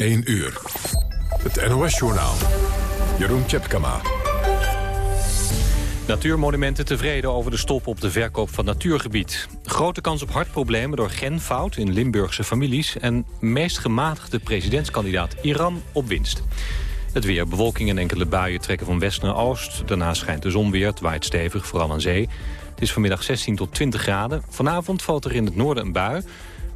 1 uur. Het NOS-journaal. Jeroen Tjepkama. Natuurmonumenten tevreden over de stop op de verkoop van natuurgebied. Grote kans op hartproblemen door genfout in Limburgse families... en meest gematigde presidentskandidaat Iran op winst. Het weer, bewolking en enkele buien trekken van west naar oost. Daarna schijnt de zon weer, het waait stevig, vooral aan zee. Het is vanmiddag 16 tot 20 graden. Vanavond valt er in het noorden een bui.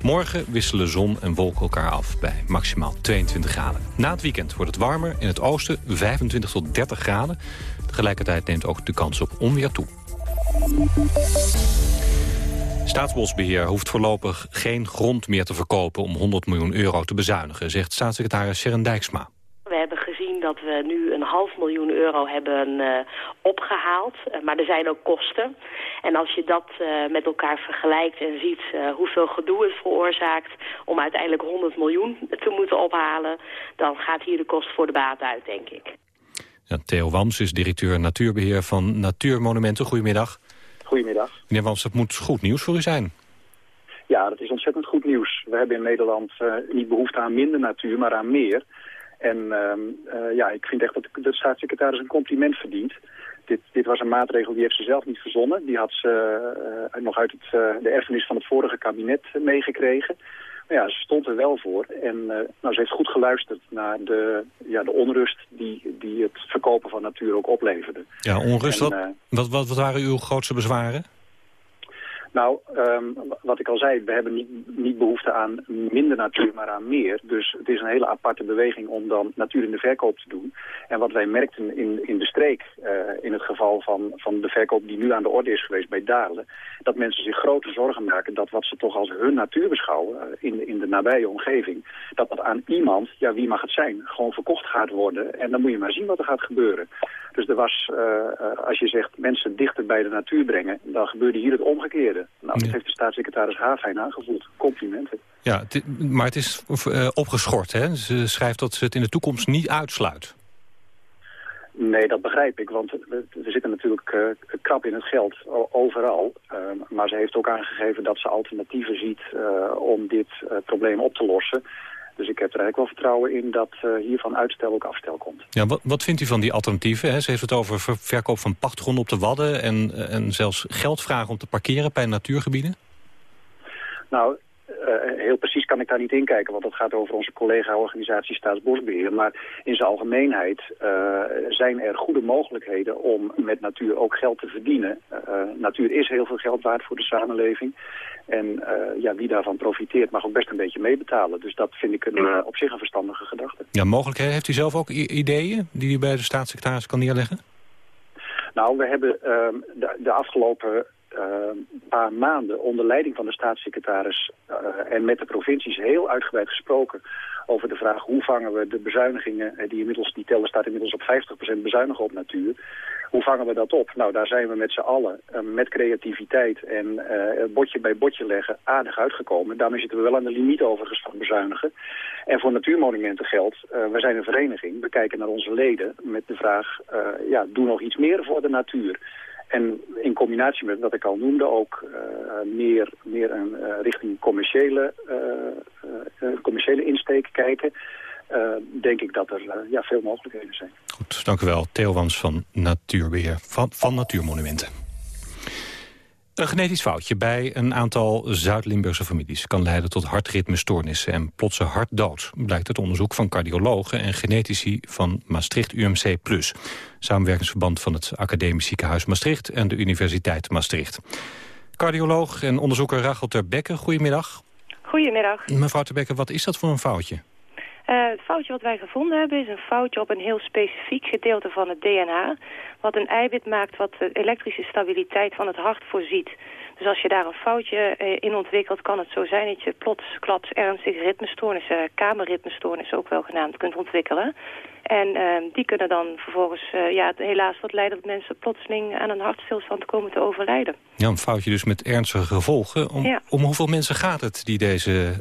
Morgen wisselen zon en wolken elkaar af bij maximaal 22 graden. Na het weekend wordt het warmer, in het oosten 25 tot 30 graden. Tegelijkertijd neemt ook de kans op onweer toe. Staatsbosbeheer hoeft voorlopig geen grond meer te verkopen om 100 miljoen euro te bezuinigen, zegt staatssecretaris Sharon Dijksma dat we nu een half miljoen euro hebben uh, opgehaald. Uh, maar er zijn ook kosten. En als je dat uh, met elkaar vergelijkt en ziet hoeveel gedoe het veroorzaakt... om uiteindelijk 100 miljoen te moeten ophalen... dan gaat hier de kost voor de baat uit, denk ik. Ja, Theo Wams is directeur natuurbeheer van Natuurmonumenten. Goedemiddag. Goedemiddag. Meneer Wams, dat moet goed nieuws voor u zijn. Ja, dat is ontzettend goed nieuws. We hebben in Nederland niet behoefte aan minder natuur, maar aan meer... En uh, ja, ik vind echt dat de staatssecretaris een compliment verdient. Dit, dit, was een maatregel die heeft ze zelf niet verzonnen. Die had ze uh, nog uit het, uh, de erfenis van het vorige kabinet meegekregen. Maar ja, ze stond er wel voor. En nou, ze heeft goed geluisterd naar de, ja, de onrust die, die het verkopen van natuur ook opleverde. Ja, onrust. En, wat, wat, wat waren uw grootste bezwaren? Nou, um, wat ik al zei, we hebben niet, niet behoefte aan minder natuur, maar aan meer. Dus het is een hele aparte beweging om dan natuur in de verkoop te doen. En wat wij merkten in, in de streek, uh, in het geval van, van de verkoop die nu aan de orde is geweest bij Dalen, dat mensen zich grote zorgen maken dat wat ze toch als hun natuur beschouwen uh, in, in de nabije omgeving, dat dat aan iemand, ja wie mag het zijn, gewoon verkocht gaat worden. En dan moet je maar zien wat er gaat gebeuren. Dus er was, uh, als je zegt mensen dichter bij de natuur brengen, dan gebeurde hier het omgekeerde. Nou, dat heeft de staatssecretaris Haafijn aangevoeld. Complimenten. Ja, maar het is uh, opgeschort, hè? Ze schrijft dat ze het in de toekomst niet uitsluit. Nee, dat begrijp ik, want we, zitten natuurlijk uh, krap in het geld overal. Uh, maar ze heeft ook aangegeven dat ze alternatieven ziet uh, om dit probleem op te lossen. Dus ik heb er eigenlijk wel vertrouwen in dat uh, hiervan uitstel ook afstel komt. Ja, wat, wat vindt u van die alternatieven? Hè? Ze heeft het over verkoop van pachtgrond op de Wadden... En, en zelfs geld vragen om te parkeren bij natuurgebieden? Nou, uh, heel precies kan ik daar niet in kijken, want dat gaat over onze collega-organisatie Staatsbosbeheer. Maar in zijn algemeenheid uh, zijn er goede mogelijkheden om met natuur ook geld te verdienen. Uh, natuur is heel veel geld waard voor de samenleving. En ja, wie daarvan profiteert mag ook best een beetje meebetalen. Dus dat vind ik een, op zich een verstandige gedachte. Ja, mogelijkheden. Heeft u zelf ook ideeën die u bij de staatssecretaris kan neerleggen? Nou, we hebben ehm, de, de afgelopen een uh, paar maanden onder leiding van de staatssecretaris uh, en met de provincies heel uitgebreid gesproken over de vraag hoe vangen we de bezuinigingen, die inmiddels, die tellen staat inmiddels op 50% bezuinigen op natuur. Hoe vangen we dat op? Nou, daar zijn we met z'n allen met creativiteit en botje bij botje leggen aardig uitgekomen. Daarmee zitten we wel aan de limiet overigens van bezuinigen. En voor natuurmonumenten geldt, we zijn een vereniging. We kijken naar onze leden met de vraag, ja, doe nog iets meer voor de natuur. En in combinatie met wat ik al noemde ook uh, meer, meer een, uh, richting commerciële, uh, commerciële insteek kijken... denk ik dat er ja, veel mogelijkheden zijn. Goed, dank u wel. Theo van Natuurbeheer, van, van Natuurmonumenten. Een genetisch foutje bij een aantal Zuid-Limburgse families... kan leiden tot hartritmestoornissen en plotse hartdood... blijkt uit onderzoek van cardiologen en genetici van Maastricht UMC+. Samenwerkingsverband van het Academisch Ziekenhuis Maastricht... en de Universiteit Maastricht. Cardioloog en onderzoeker Rachel Terbekke, goedemiddag. Goedemiddag. Mevrouw Terbekke, wat is dat voor een foutje? Uh, het foutje wat wij gevonden hebben is een foutje op een heel specifiek gedeelte van het DNA. Wat een eiwit maakt wat de elektrische stabiliteit van het hart voorziet. Dus als je daar een foutje uh, in ontwikkelt, kan het zo zijn dat je plots, klaps, ernstige ritmestoornissen, uh, kamerritmestoornissen ook wel genaamd, kunt ontwikkelen. En uh, die kunnen dan vervolgens uh, ja, helaas wat leiden dat mensen plotseling aan een hartstilstand komen te overlijden. Ja, een foutje dus met ernstige gevolgen. Om, ja. om hoeveel mensen gaat het die deze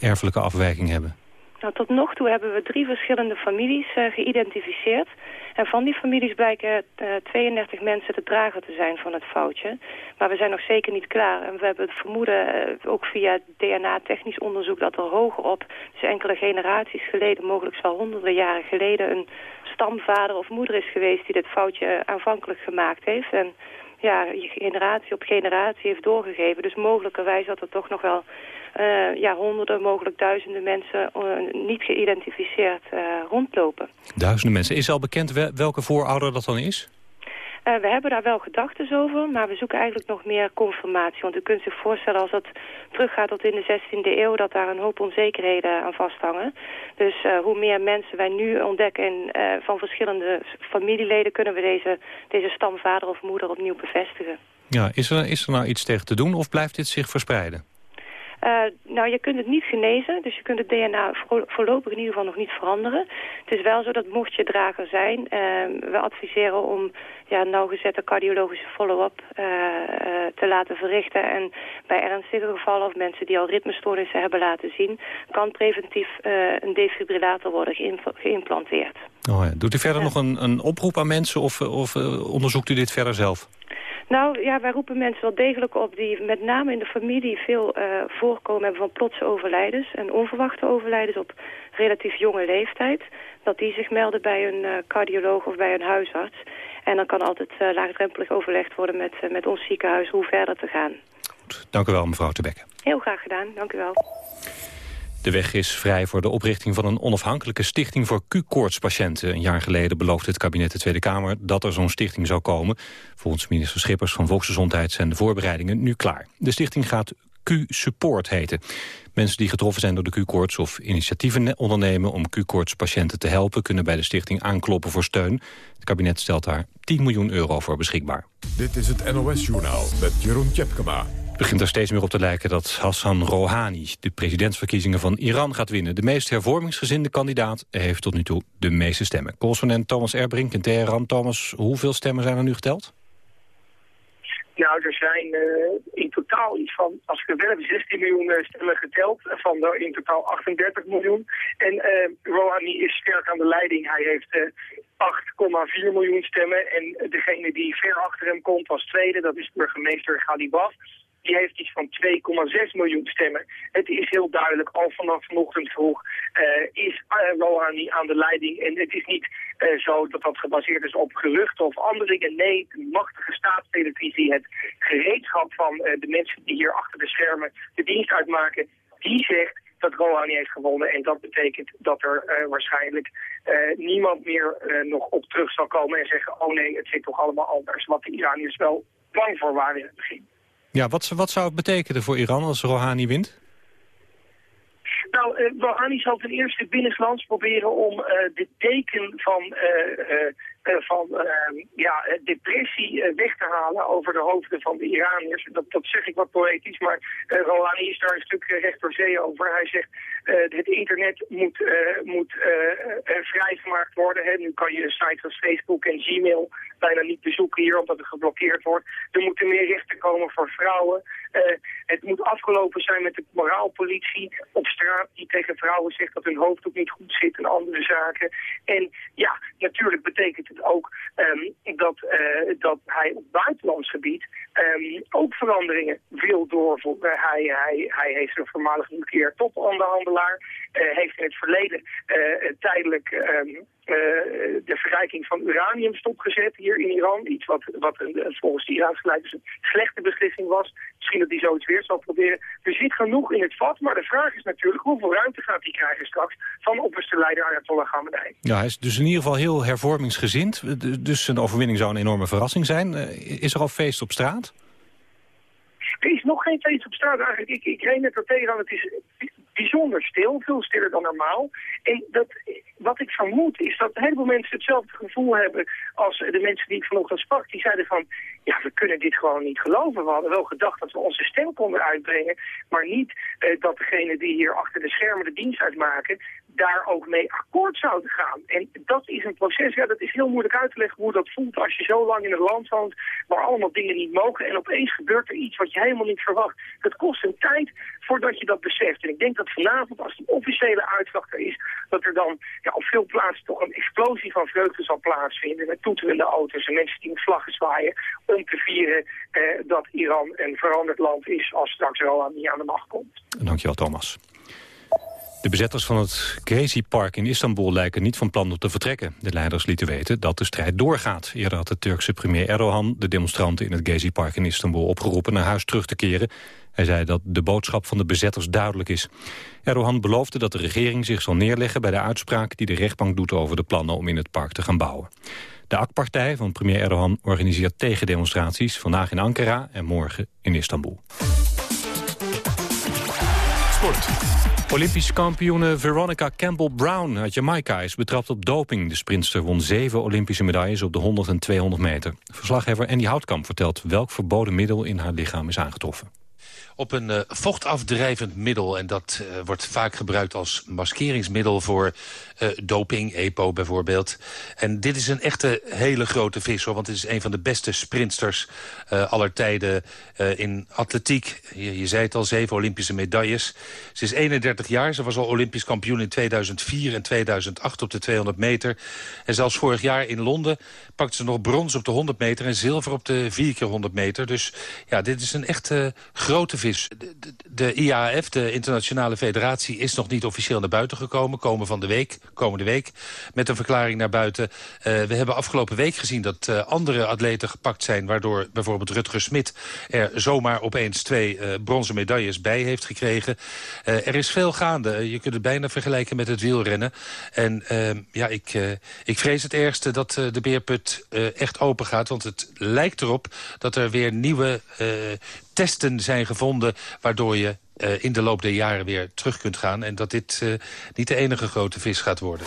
erfelijke afwijking hebben? Nou, tot nog toe hebben we drie verschillende families uh, geïdentificeerd. En van die families blijken 32 mensen de drager te zijn van het foutje. Maar we zijn nog zeker niet klaar. En we hebben het vermoeden, ook via DNA-technisch onderzoek... dat er hogerop, dus enkele generaties geleden... mogelijk wel honderden jaren geleden... een stamvader of moeder is geweest die dit foutje aanvankelijk gemaakt heeft... En ja, generatie op generatie heeft doorgegeven. Dus mogelijkerwijs dat er toch nog wel uh, ja, honderden, mogelijk duizenden mensen uh, niet geïdentificeerd uh, rondlopen. Duizenden mensen. Is al bekend welke voorouder dat dan is? Uh, we hebben daar wel gedachten over, maar we zoeken eigenlijk nog meer confirmatie. Want u kunt zich voorstellen als het teruggaat tot in de 16e eeuw... dat daar een hoop onzekerheden aan vasthangen. Dus uh, hoe meer mensen wij nu ontdekken uh, van verschillende familieleden... kunnen we deze, deze stamvader of moeder opnieuw bevestigen. Ja, is er, is er nou iets tegen te doen of blijft dit zich verspreiden? Uh, nou, je kunt het niet genezen, dus je kunt het DNA voorlopig in ieder geval nog niet veranderen. Het is wel zo dat mocht je drager zijn, uh, we adviseren om ja, nauwgezette cardiologische follow-up uh, te laten verrichten. En bij ernstige gevallen of mensen die al ritmestoornissen hebben laten zien, kan preventief een defibrillator worden geïmplanteerd. Oh ja. Doet u verder nog een, een oproep aan mensen of, of onderzoekt u dit verder zelf? Nou ja, wij roepen mensen wel degelijk op die met name in de familie veel uh, voorkomen hebben van plotse overlijdens en onverwachte overlijdens op relatief jonge leeftijd. Dat die zich melden bij een uh, cardioloog of bij een huisarts. En dan kan altijd uh, laagdrempelig overlegd worden met, met ons ziekenhuis hoe verder te gaan. Goed, dank u wel mevrouw Tebekke. Heel graag gedaan, dank u wel. De weg is vrij voor de oprichting van een onafhankelijke stichting voor Q-koortspatiënten. Een jaar geleden beloofde het kabinet de Tweede Kamer dat er zo'n stichting zou komen. Volgens minister Schippers van Volksgezondheid zijn de voorbereidingen nu klaar. De stichting gaat Q-support heten. Mensen die getroffen zijn door de Q-koorts of initiatieven ondernemen om Q-koortspatiënten te helpen... kunnen bij de stichting aankloppen voor steun. Het kabinet stelt daar 10 miljoen euro voor beschikbaar. Dit is het NOS-journaal met Jeroen Tjepkema. Het begint er steeds meer op te lijken dat Hassan Rouhani... de presidentsverkiezingen van Iran gaat winnen. De meest hervormingsgezinde kandidaat heeft tot nu toe de meeste stemmen. Correspondent Thomas Erbrink in Teheran. Thomas, hoeveel stemmen zijn er nu geteld? Nou, er zijn uh, in totaal iets van, als ik het wel heb, 16 miljoen uh, stemmen geteld. Van de in totaal 38 miljoen. En uh, Rouhani is sterk aan de leiding. Hij heeft 8,4 miljoen stemmen. En degene die ver achter hem komt als tweede, dat is burgemeester Ghalibaf die heeft iets van 2,6 miljoen stemmen. Het is heel duidelijk, al vanaf vanochtend vroeg uh, is uh, Rouhani aan de leiding. En het is niet uh, zo dat dat gebaseerd is op geruchten of andere dingen. Nee, de machtige staatstelevisie, het gereedschap van de mensen die hier achter de schermen de dienst uitmaken, die zegt dat Rouhani heeft gewonnen. En dat betekent dat er waarschijnlijk niemand meer nog op terug zal komen en zeggen... oh nee, het zit toch allemaal anders. Wat de Iraniërs wel bang voor waren in het begin. Ja, wat, wat zou het betekenen voor Iran als Rouhani wint? Nou, uh, Rouhani zal ten eerste binnenlands proberen om uh, de teken van, uh, van ja, depressie weg te halen over de hoofden van de Iraniërs. Dat, dat zeg ik wat poëtisch, maar Rouhani is daar een stuk recht door zee over. Hij zegt het internet moet, moet vrijgemaakt worden. Nu kan je sites als Facebook en Gmail bijna niet bezoeken hier omdat het geblokkeerd wordt. Er moeten meer rechten komen voor vrouwen. het moet afgelopen zijn met de moraalpolitie op straat die tegen vrouwen zegt dat hun hoofd ook niet goed zit en andere zaken. En ja, natuurlijk betekent ook um, dat, uh, dat hij op buitenlands gebied um, ook veranderingen wil doorvoeren. Uh, hij, hij, hij heeft een voormalig nucleair toponderhandelaar, uh, heeft in het verleden tijdelijk uh, de verrijking van uranium stopgezet hier in Iran. Iets wat, wat een, volgens de Iraanse leiders een slechte beslissing was. Misschien dat hij zoiets weer zal proberen. Er zit genoeg in het vat, maar de vraag is natuurlijk hoeveel ruimte gaat hij krijgen straks van opperste leider Ayatollah Khamenei. Ja, hij is dus in ieder geval heel hervormingsgezind. Dus een overwinning zou een enorme verrassing zijn. Is er al feest op straat? Er is nog geen feest op straat eigenlijk. Ik, ik reed net er tegen het is bijzonder stil, veel stiller dan normaal. En dat, wat ik vermoed is dat een heleboel mensen hetzelfde gevoel hebben als de mensen die ik vanochtend sprak. Die zeiden van, ja, we kunnen dit gewoon niet geloven. We hadden wel gedacht dat we onze stem konden uitbrengen, maar niet eh, dat degene die hier achter de schermen de dienst uitmaken, daar ook mee akkoord zouden gaan. En dat is een proces, ja, dat is heel moeilijk uit te leggen hoe dat voelt als je zo lang in een land woont waar allemaal dingen niet mogen en opeens gebeurt er iets wat je helemaal niet verwacht. Het kost een tijd voordat je dat beseft. En ik denk dat vanavond, als die officiële uitslag er is, dat er dan ja, op veel plaatsen toch een explosie van vreugde zal plaatsvinden met toeterende auto's en mensen die met vlaggen zwaaien om te vieren eh, dat Iran een veranderd land is als straks Rouhani aan de macht komt. Dankjewel Thomas. De bezetters van het Gezi Park in Istanbul lijken niet van plan om te vertrekken. De leiders lieten weten dat de strijd doorgaat. Eerder had de Turkse premier Erdogan de demonstranten in het Gezi Park in Istanbul opgeroepen naar huis terug te keren. Hij zei dat de boodschap van de bezetters duidelijk is. Erdogan beloofde dat de regering zich zal neerleggen bij de uitspraak die de rechtbank doet over de plannen om in het park te gaan bouwen. De AK-partij van premier Erdogan organiseert tegendemonstraties vandaag in Ankara en morgen in Istanbul. Sport. Olympisch kampioene Veronica Campbell-Brown uit Jamaica is betrapt op doping. De sprinter won zeven Olympische medailles op de 100 en 200 meter. Verslaggever Andy Houtkamp vertelt welk verboden middel in haar lichaam is aangetroffen op een uh, vochtafdrijvend middel. En dat uh, wordt vaak gebruikt als maskeringsmiddel voor uh, doping, EPO bijvoorbeeld. En dit is een echte hele grote vis, hoor, want het is een van de beste sprintsters aller tijden in atletiek. Je, je, zei het al, zeven Olympische medailles. Ze is 31 jaar, ze was al Olympisch kampioen in 2004 en 2008 op de 200 meter. En zelfs vorig jaar in Londen pakte ze nog brons op de 100 meter... en zilver op de 4 keer 100 meter. Dus ja, dit is een echte grote vis. De, de, de, IAF, de Internationale Federatie, is nog niet officieel naar buiten gekomen. Komen van de week, komende week, met een verklaring naar buiten. Uh, we hebben afgelopen week gezien dat uh, andere atleten gepakt zijn... waardoor bijvoorbeeld Rutger Smit er zomaar opeens twee uh, bronzen medailles bij heeft gekregen. er is veel gaande. Je kunt het bijna vergelijken met het wielrennen. En ehm, ja, ik, ik vrees het ergste dat de beerput echt open gaat. Want het lijkt erop dat er weer nieuwe testen zijn gevonden... waardoor je uh, in de loop der jaren weer terug kunt gaan. En dat dit uh, niet de enige grote vis gaat worden.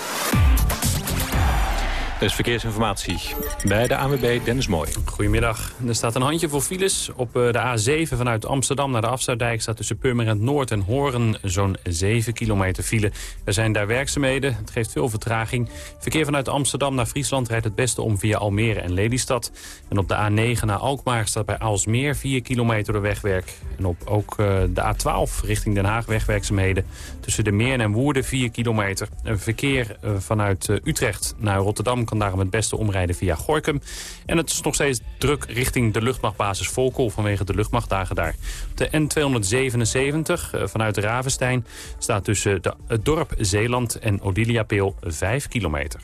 Dus verkeersinformatie bij de ANWB Dennis Mooi. Goedemiddag. Er staat een handje voor files. Op eh, de A7 vanuit Amsterdam naar de Afsluitdijk... staat tussen Purmerend Noord en Horen zo'n 7 kilometer file. Er zijn daar werkzaamheden. Het geeft veel vertraging. Verkeer vanuit Amsterdam naar Friesland rijdt het beste om via Almere en Lelystad. En op de A9 naar Alkmaar staat bij Aalsmeer 4 kilometer de wegwerk. En op ook uh, de A12 richting Den Haag wegwerkzaamheden. Tussen de Meern en Woerden 4 kilometer. Verkeer uh, vanuit Utrecht naar Rotterdam kan daarom het beste omrijden via Gorkum. En het is nog steeds druk richting de luchtmachtbasis Volkel vanwege de luchtmachtdagen daar. de N277 eh, vanuit Ravenstein staat tussen het dorp Zeeland en Odiliapeel 5 kilometer.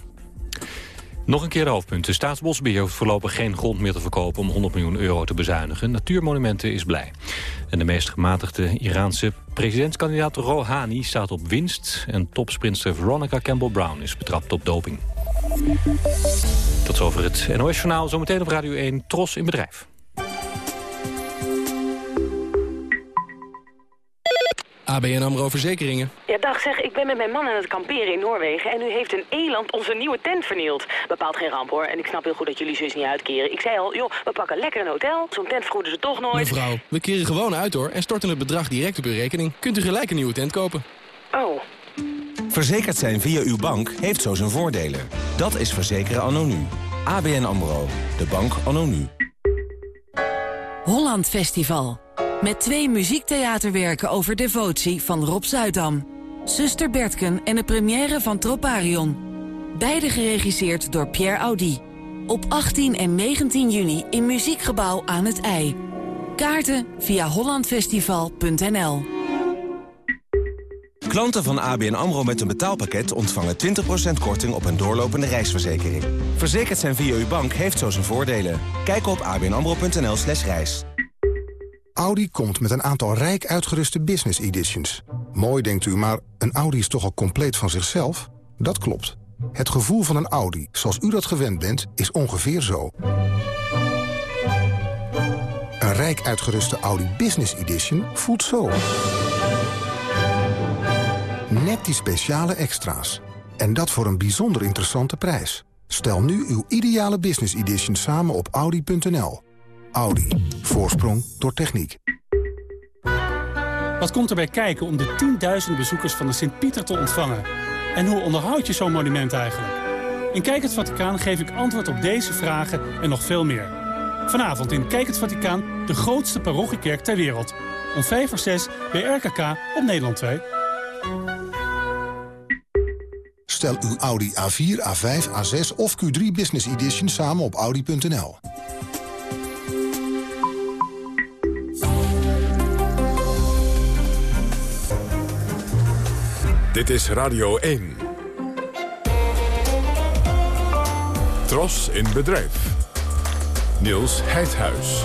Nog een keer de hoofdpunt. De Staatsbosbeheer hoeft voorlopig geen grond meer te verkopen om 100 miljoen euro te bezuinigen. Natuurmonumenten is blij. En de meest gematigde Iraanse presidentskandidaat Rouhani staat op winst. En topsprinter Veronica Campbell-Brown is betrapt op doping. Tot zover het NOS-journaal. Zometeen op Radio 1 Tros in Bedrijf. ABN AMRO Verzekeringen. Ja, dag zeg, ik ben met mijn man aan het kamperen in Noorwegen... en nu heeft een eland onze nieuwe tent vernield. Bepaalt geen ramp, hoor. En ik snap heel goed dat jullie zus niet uitkeren. Ik zei al, joh, we pakken lekker een hotel. Zo'n tent vergoeden ze toch nooit. Mevrouw, we keren gewoon uit, hoor. En storten het bedrag direct op uw rekening. Kunt u gelijk een nieuwe tent kopen. Oh. Verzekerd zijn via uw bank heeft zo zijn voordelen. Dat is verzekeren anno nu. ABN AMRO. De bank anno nu. Holland Festival. Met twee muziektheaterwerken over devotie van Rob Zuidam. Zuster Bertken en de première van Troparion. Beide geregisseerd door Pierre Audi. Op 18 en 19 juni in Muziekgebouw aan het IJ. Kaarten via hollandfestival.nl Klanten van ABN AMRO met een betaalpakket ontvangen 20% korting op een doorlopende reisverzekering. Verzekerd zijn via uw bank heeft zo zijn voordelen. Kijk op abnamro.nl slash reis. Audi komt met een aantal rijk uitgeruste business editions. Mooi denkt u, maar een Audi is toch al compleet van zichzelf? Dat klopt. Het gevoel van een Audi, zoals u dat gewend bent, is ongeveer zo. Een rijk uitgeruste Audi Business Edition voelt zo. Net die speciale extra's. En dat voor een bijzonder interessante prijs. Stel nu uw ideale Business Edition samen op Audi.nl. Audi. Voorsprong door techniek. Wat komt erbij kijken om de tienduizenden bezoekers van de Sint-Pieter te ontvangen? En hoe onderhoud je zo'n monument eigenlijk? In Kijk het Vaticaan geef ik antwoord op deze vragen en nog veel meer. Vanavond in Kijk het Vaticaan, de grootste parochiekerk ter wereld. Om 5 voor 6 bij RKK op Nederland 2. Bestel uw Audi A4, A5, A6 of Q3 Business Edition samen op audi.nl. Dit is Radio 1. Tros in bedrijf. Niels Heidhuis.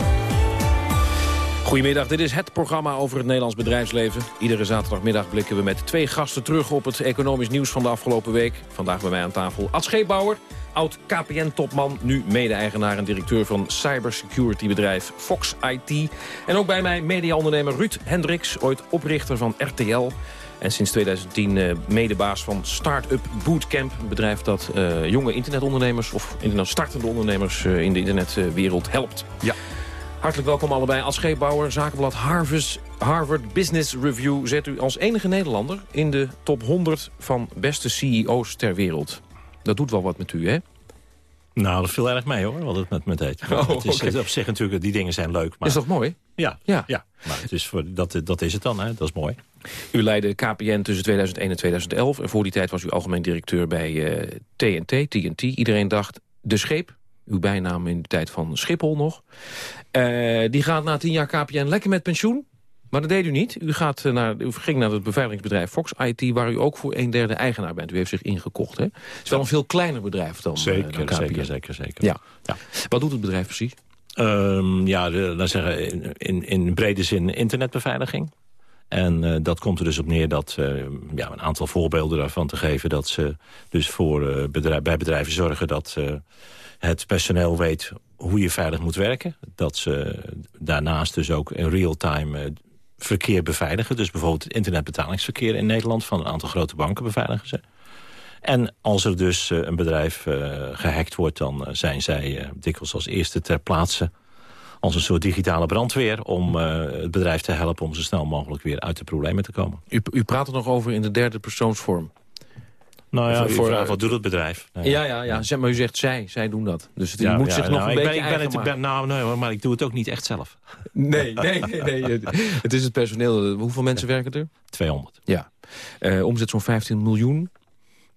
Goedemiddag, dit is het programma over het Nederlands bedrijfsleven. Iedere zaterdagmiddag blikken we met twee gasten terug op het economisch nieuws van de afgelopen week. Vandaag bij mij aan tafel Ad Scheepbouwer, oud KPN-topman, nu mede-eigenaar en directeur van cybersecurity-bedrijf Fox IT. En ook bij mij mediaondernemer Ruud Hendricks, ooit oprichter van RTL. En sinds 2010 uh, medebaas van Startup Bootcamp. Een bedrijf dat uh, jonge internetondernemers of startende ondernemers uh, in de internetwereld helpt. Ja. Hartelijk welkom allebei. Als scheepbouwer, zakenblad Harvard, Harvard Business Review... zet u als enige Nederlander in de top 100 van beste CEO's ter wereld. Dat doet wel wat met u, hè? Nou, dat viel erg mee hoor, wat het met me deed. Oh, het is okay. op zich natuurlijk, die dingen zijn leuk. Maar... Is toch mooi? Ja, ja. ja. maar het is voor, dat, dat is het dan, hè? dat is mooi. U leidde KPN tussen 2001 en 2011. En voor die tijd was u algemeen directeur bij uh, TNT, TNT. Iedereen dacht, de scheep, uw bijnaam in de tijd van Schiphol nog. Uh, die gaat na tien jaar KPN lekker met pensioen. Maar dat deed u niet. U, gaat naar, u ging naar het beveiligingsbedrijf Fox IT... waar u ook voor een derde eigenaar bent. U heeft zich ingekocht. Hè? Het is wel een veel kleiner bedrijf dan, zeker, uh, dan KPN. Zeker, zeker, zeker. Ja. ja. Wat doet het bedrijf precies? Um, ja, laten zeggen, in, in, in brede zin internetbeveiliging. En uh, dat komt er dus op neer dat, uh, ja, een aantal voorbeelden daarvan te geven... dat ze dus voor, uh, bedrijf, bij bedrijven zorgen dat het personeel weet hoe je veilig moet werken. Dat ze daarnaast dus ook in real-time verkeer beveiligen. Dus bijvoorbeeld het internetbetalingsverkeer in Nederland... van een aantal grote banken beveiligen ze. En als er dus een bedrijf gehackt wordt... dan zijn zij dikwijls als eerste ter plaatse als een soort digitale brandweer... om het bedrijf te helpen om zo snel mogelijk weer uit de problemen te komen. U, u praat er nog over in de derde persoonsvorm. Nou ja, voor, vraagt, wat doet het bedrijf? Nee, ja, ja, ja. Zeg maar u zegt zij, zij doen dat. Dus het ja, moet ja, zich nou, nog een ik beetje ben, ik ben ben, Nou, nee, maar ik doe het ook niet echt zelf. Nee, nee, nee. nee. het is het personeel. Hoeveel mensen werken er? 200. Ja. Uh, omzet zo'n 15 miljoen.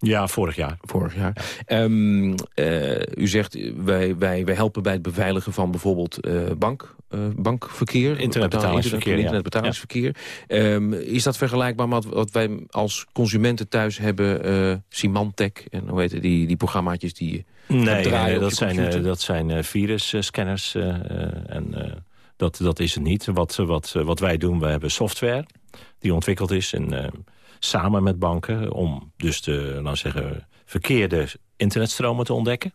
Ja, vorig jaar. Vorig jaar. Ja. Um, uh, u zegt, wij, wij, wij helpen bij het beveiligen van bijvoorbeeld uh, bank, uh, bankverkeer. Internetbetalingsverkeer. Internetbetalingsverkeer. Ja. Um, is dat vergelijkbaar met wat wij als consumenten thuis hebben? Symantec en hoe heet het, die, die programmaatjes die Nee, nee dat, zijn, dat zijn virusscanners. en dat, dat is het niet. Wat, wat, wat wij doen, we hebben software die ontwikkeld is... En, samen met banken... om dus de nou zeggen, verkeerde internetstromen te ontdekken.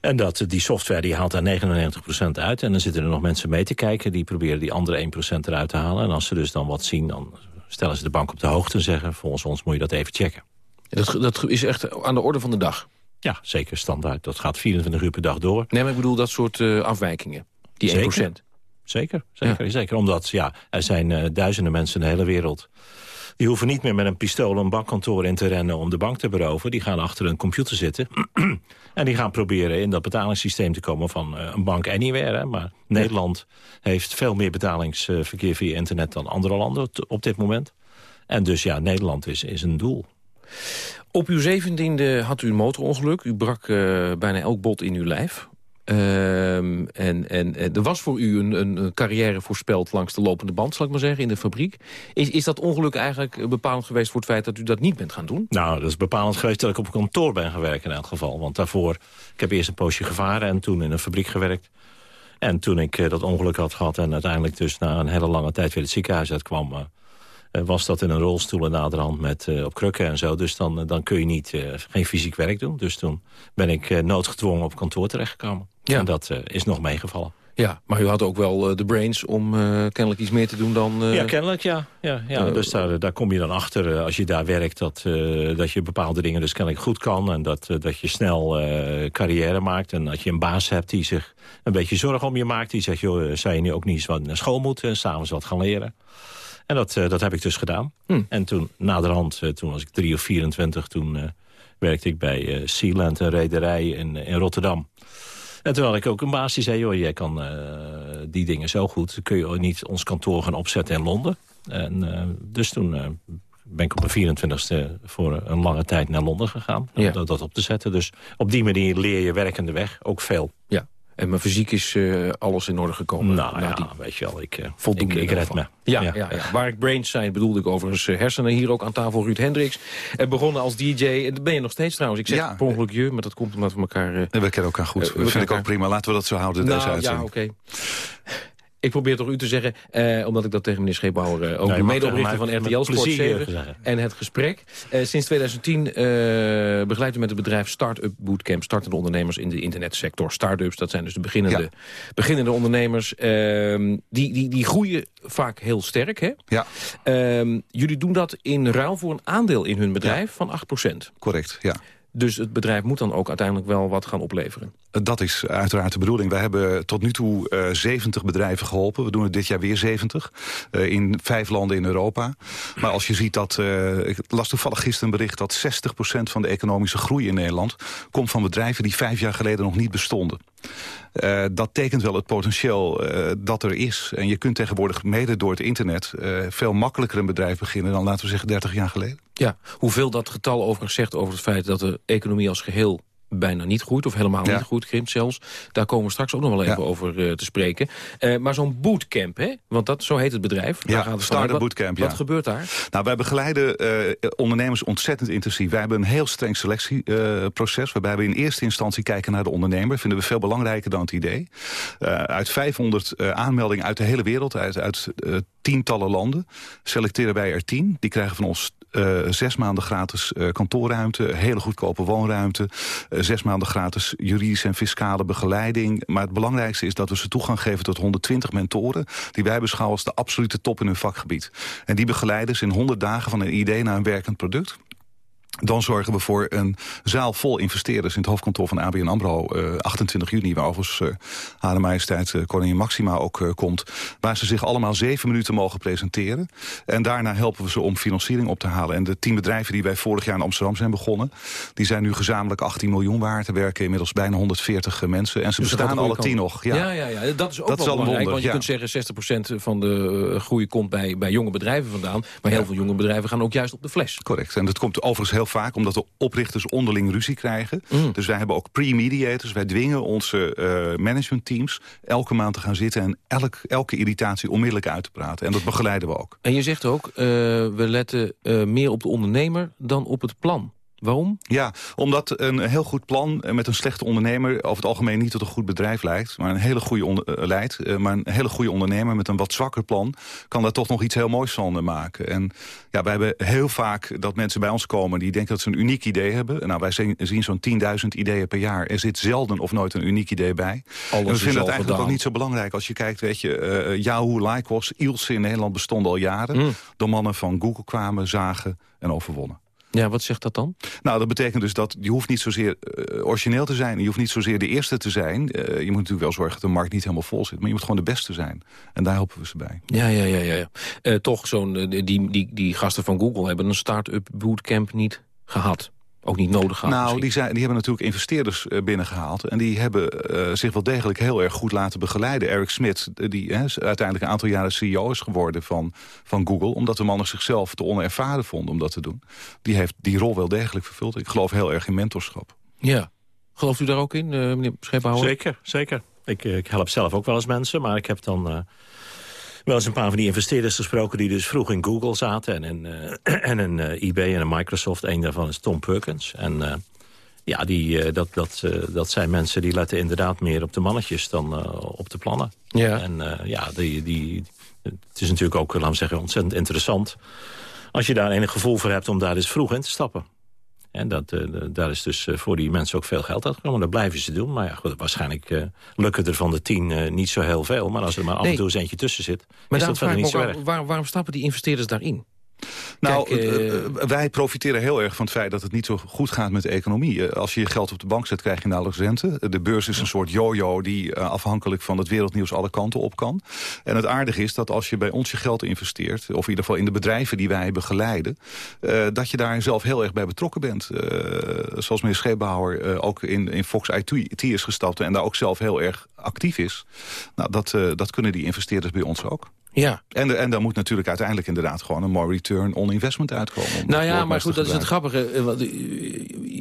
En dat, die software die haalt daar 99% uit. En dan zitten er nog mensen mee te kijken. Die proberen die andere 1% eruit te halen. En als ze dus dan wat zien, dan stellen ze de bank op de hoogte... en zeggen, volgens ons moet je dat even checken. Dat, dat is echt aan de orde van de dag? Ja, zeker standaard. Dat gaat 24 uur per dag door. Nee, maar ik bedoel dat soort uh, afwijkingen. Die 1%. Zeker, zeker. Zeker, ja. zeker. Omdat ja, er zijn uh, duizenden mensen in de hele wereld... Die hoeven niet meer met een pistool een bankkantoor in te rennen om de bank te beroven. Die gaan achter een computer zitten. en die gaan proberen in dat betalingssysteem te komen van uh, een bank anywhere. Hè. Maar Nederland heeft veel meer betalingsverkeer via internet dan andere landen op dit moment. En dus ja, Nederland is, is een doel. Op uw zeventiende had u een motorongeluk. U brak uh, bijna elk bot in uw lijf. Uh, en, en, er was voor u een, een carrière voorspeld langs de lopende band, zal ik maar zeggen, in de fabriek. Is, is dat ongeluk eigenlijk bepalend geweest voor het feit dat u dat niet bent gaan doen? Nou, dat is bepalend geweest dat ik op een kantoor ben gewerkt in elk geval. Want daarvoor, ik heb eerst een poosje gevaren en toen in een fabriek gewerkt. En toen ik uh, dat ongeluk had gehad en uiteindelijk dus na een hele lange tijd weer het ziekenhuis uitkwam... Uh, was dat in een rolstoel en naderhand met uh, op krukken en zo. Dus dan, dan kun je niet, uh, geen fysiek werk doen. Dus toen ben ik uh, noodgedwongen op kantoor terechtgekomen. Ja. En dat is nog meegevallen. Ja, maar u had ook wel de brains om kennelijk iets meer te doen dan... Ja, kennelijk, ja. ja, ja. dus daar, daar kom je dan achter als je daar werkt... dat, dat je bepaalde dingen dus kennelijk goed kan... en dat, dat je snel carrière maakt. En dat je een baas hebt die zich een beetje zorgen om je maakt. Die zegt, joh, zou je nu ook niet eens wat naar school moeten... en s'avonds wat gaan leren. En dat, uh, dat heb ik dus gedaan. Hm. En toen, naderhand, uh, toen was ik 3 of 24... toen uh, werkte ik bij Sealand, een rederij in, in Rotterdam. En toen had ik ook een baas die zei... joh, jij kan die dingen zo goed... kun je niet ons kantoor gaan opzetten in Londen. En dus toen ben ik op mijn 24e voor een lange tijd naar Londen gegaan. Om Ja. dat, dat op te zetten. Dus op die manier leer je werkende weg ook veel. Ja. En mijn fysiek is eh, alles in orde gekomen. Nou ja, die weet je wel, ik, eh, voldoende ik, ik red me. Ja, ja. Ja, Waar ik brains zijn bedoelde ik overigens eh, hersenen. Hier ook aan tafel Ruud Hendricks. En begonnen als DJ. En dat ben je nog steeds trouwens. Ik zeg Ja. per ongeluk je, maar dat komt omdat we elkaar... En we kennen elkaar goed. Dat we vind ik ook prima. Laten we dat zo houden, nou, deze ja, uitzending. oké. Ik probeer toch u te zeggen, eh, omdat ik dat tegen meneer Scheepbouwer... eh, ook Nee, mag medeoprichter van RTL Sport plezier 7 zeggen. en het gesprek. Eh, sinds 2010 eh, begeleidt u met het bedrijf Start-up Bootcamp... startende ondernemers in de internetsector. Start-ups, dat zijn dus de beginnende, beginnende ondernemers. Ehm, die, die, die groeien vaak heel sterk, hè? Ja. Ehm, jullie doen dat in ruil voor een aandeel in hun bedrijf van 8%. Correct, ja. Dus het bedrijf moet dan ook uiteindelijk wel wat gaan opleveren. Dat is uiteraard de bedoeling. Wij hebben tot nu toe eh 70 bedrijven geholpen. We doen het dit jaar weer 70. eh, in vijf landen in Europa. Maar als je ziet dat... eh, ik las toevallig gisteren een bericht dat 60% van de economische groei in Nederland... komt van bedrijven die vijf jaar geleden nog niet bestonden. Eh, dat tekent wel het potentieel eh, dat er is. En je kunt tegenwoordig mede door het internet... eh, veel makkelijker een bedrijf beginnen dan, laten we zeggen, 30 jaar geleden. Ja, hoeveel dat getal overigens zegt over het feit dat de economie als geheel bijna niet groeit, of helemaal Ja. niet goed krimpt zelfs. Daar komen we straks ook nog wel even over eh, te spreken. Eh, maar zo'n bootcamp, hè? want dat, zo heet het bedrijf. Daar Ja, gaat het Startup vanuit. Wat- Bootcamp, ja. Wat gebeurt daar? Nou, wij begeleiden eh, ondernemers ontzettend intensief. Wij hebben een heel streng selectieproces... waarbij we in eerste instantie kijken naar de ondernemer. vinden we veel belangrijker dan het idee. Uit 500 eh, aanmeldingen uit de hele wereld, uit, uit tientallen landen... selecteren wij er tien. Die krijgen van ons eh, zes maanden gratis eh, kantoorruimte, hele goedkope woonruimte, eh, zes maanden gratis juridische en fiscale begeleiding. Maar het belangrijkste is dat we ze toegang geven tot 120 mentoren, die wij beschouwen als de absolute top in hun vakgebied. En die begeleiden ze in 100 dagen van een idee naar een werkend product. Dan zorgen we voor een zaal vol investeerders in het hoofdkantoor van ABN AMRO. eh 28 juni, waar overigens uh, Hare Majesteit uh, Koningin Maxima ook uh, komt. Waar ze zich allemaal zeven minuten mogen presenteren. En daarna helpen we ze om financiering op te halen. En de tien bedrijven die wij vorig jaar in Amsterdam zijn begonnen... die zijn nu gezamenlijk 18 miljoen waard. Er werken inmiddels bijna 140 mensen. En ze Dus bestaan alle tien nog. Ja. Ja, ja, ja, dat is ook Dat wel is belangrijk. wonder, want je ja. kunt zeggen 60% van de eh, groei komt bij, bij jonge bedrijven vandaan. Maar heel veel jonge bedrijven gaan ook juist op de fles. Correct. En dat komt overigens heel vaak omdat de oprichters onderling ruzie krijgen. Mm. Dus wij hebben ook pre-mediators. Wij dwingen onze uh, managementteams elke maand te gaan zitten... en elk, elke irritatie onmiddellijk uit te praten. En dat begeleiden we ook. En je zegt ook, uh, we letten uh, meer op de ondernemer dan op het plan. Waarom? Ja, omdat een heel goed plan met een slechte ondernemer... over het algemeen niet tot een goed bedrijf lijkt, maar een hele goede uh, leidt. Uh, maar een hele goede ondernemer met een wat zwakker plan... kan daar toch nog iets heel moois van maken. En ja, wij hebben heel vaak dat mensen bij ons komen... die denken dat ze een uniek idee hebben. Nou, wij zien, zo'n 10.000 ideeën per jaar. Er zit zelden of nooit een uniek idee bij. Alles en we vinden het eigenlijk gedaan. ook niet zo belangrijk. Als je kijkt, weet je, uh, Yahoo, Lycos, Ilse in Nederland bestonden al jaren. Mm. De mannen van Google kwamen, zagen en overwonnen. Ja, wat zegt dat dan? Nou, dat betekent dus dat je hoeft niet zozeer uh, origineel te zijn. Je hoeft niet zozeer de eerste te zijn. Uh, je moet natuurlijk wel zorgen dat de markt niet helemaal vol zit. Maar je moet gewoon de beste zijn. En daar helpen we ze bij. Ja, ja, ja. ja, ja. Uh, toch, zo'n die, die, die gasten van Google hebben een start-up bootcamp niet gehad. Ook niet nodig gehad. Nou, die, zijn, die hebben natuurlijk investeerders uh, binnengehaald. En die hebben uh, zich wel degelijk heel erg goed laten begeleiden. Eric Smith, die hè, uiteindelijk een aantal jaren CEO is geworden van, van Google. Omdat de mannen zichzelf te onervaren vonden om dat te doen. Die heeft die rol wel degelijk vervuld. Ik geloof heel erg in mentorschap. Ja. Gelooft u daar ook in, uh, meneer Scheepbouwer? Zeker, zeker. Ik, ik, help zelf ook wel eens mensen, maar ik heb dan... Wel eens een paar van die investeerders gesproken... die dus vroeg in Google zaten en in, uh, en in uh, eBay en in Microsoft. Een daarvan is Tom Perkins. En uh, ja, die, dat, dat, dat zijn mensen die letten inderdaad meer op de mannetjes... dan op de plannen. Ja. En ja, die, die, het is natuurlijk ook, laten we zeggen, ontzettend interessant... als je daar enig gevoel voor hebt om daar dus vroeg in te stappen. En dat, uh, daar is dus uh, voor die mensen ook veel geld uitgekomen. Dat blijven ze doen. Maar ja, goed, waarschijnlijk uh, lukken er van de tien niet zo heel veel. Maar als er maar af en toe eens eentje tussen zit, maar is dat verder niet zo erg. Waar, waarom stappen die investeerders daarin? Nou, Kijk, uh, wij profiteren heel erg van het feit dat het niet zo goed gaat met de economie. Als je je geld op de bank zet, krijg je nauwelijks rente. De beurs is een soort yo-yo die afhankelijk van het wereldnieuws alle kanten op kan. En het aardige is dat als je bij ons je geld investeert... of in ieder geval in de bedrijven die wij begeleiden... dat je daar zelf heel erg bij betrokken bent. zoals meneer Scheepbouwer ook in, in Fox IT is gestapt... en daar ook zelf heel erg actief is. Nou, dat, dat kunnen die investeerders bij ons ook. Ja. En, en daar moet natuurlijk uiteindelijk inderdaad gewoon een mooi return on investment uitkomen. Nou ja, maar goed, dat is het grappige. Eh, eh,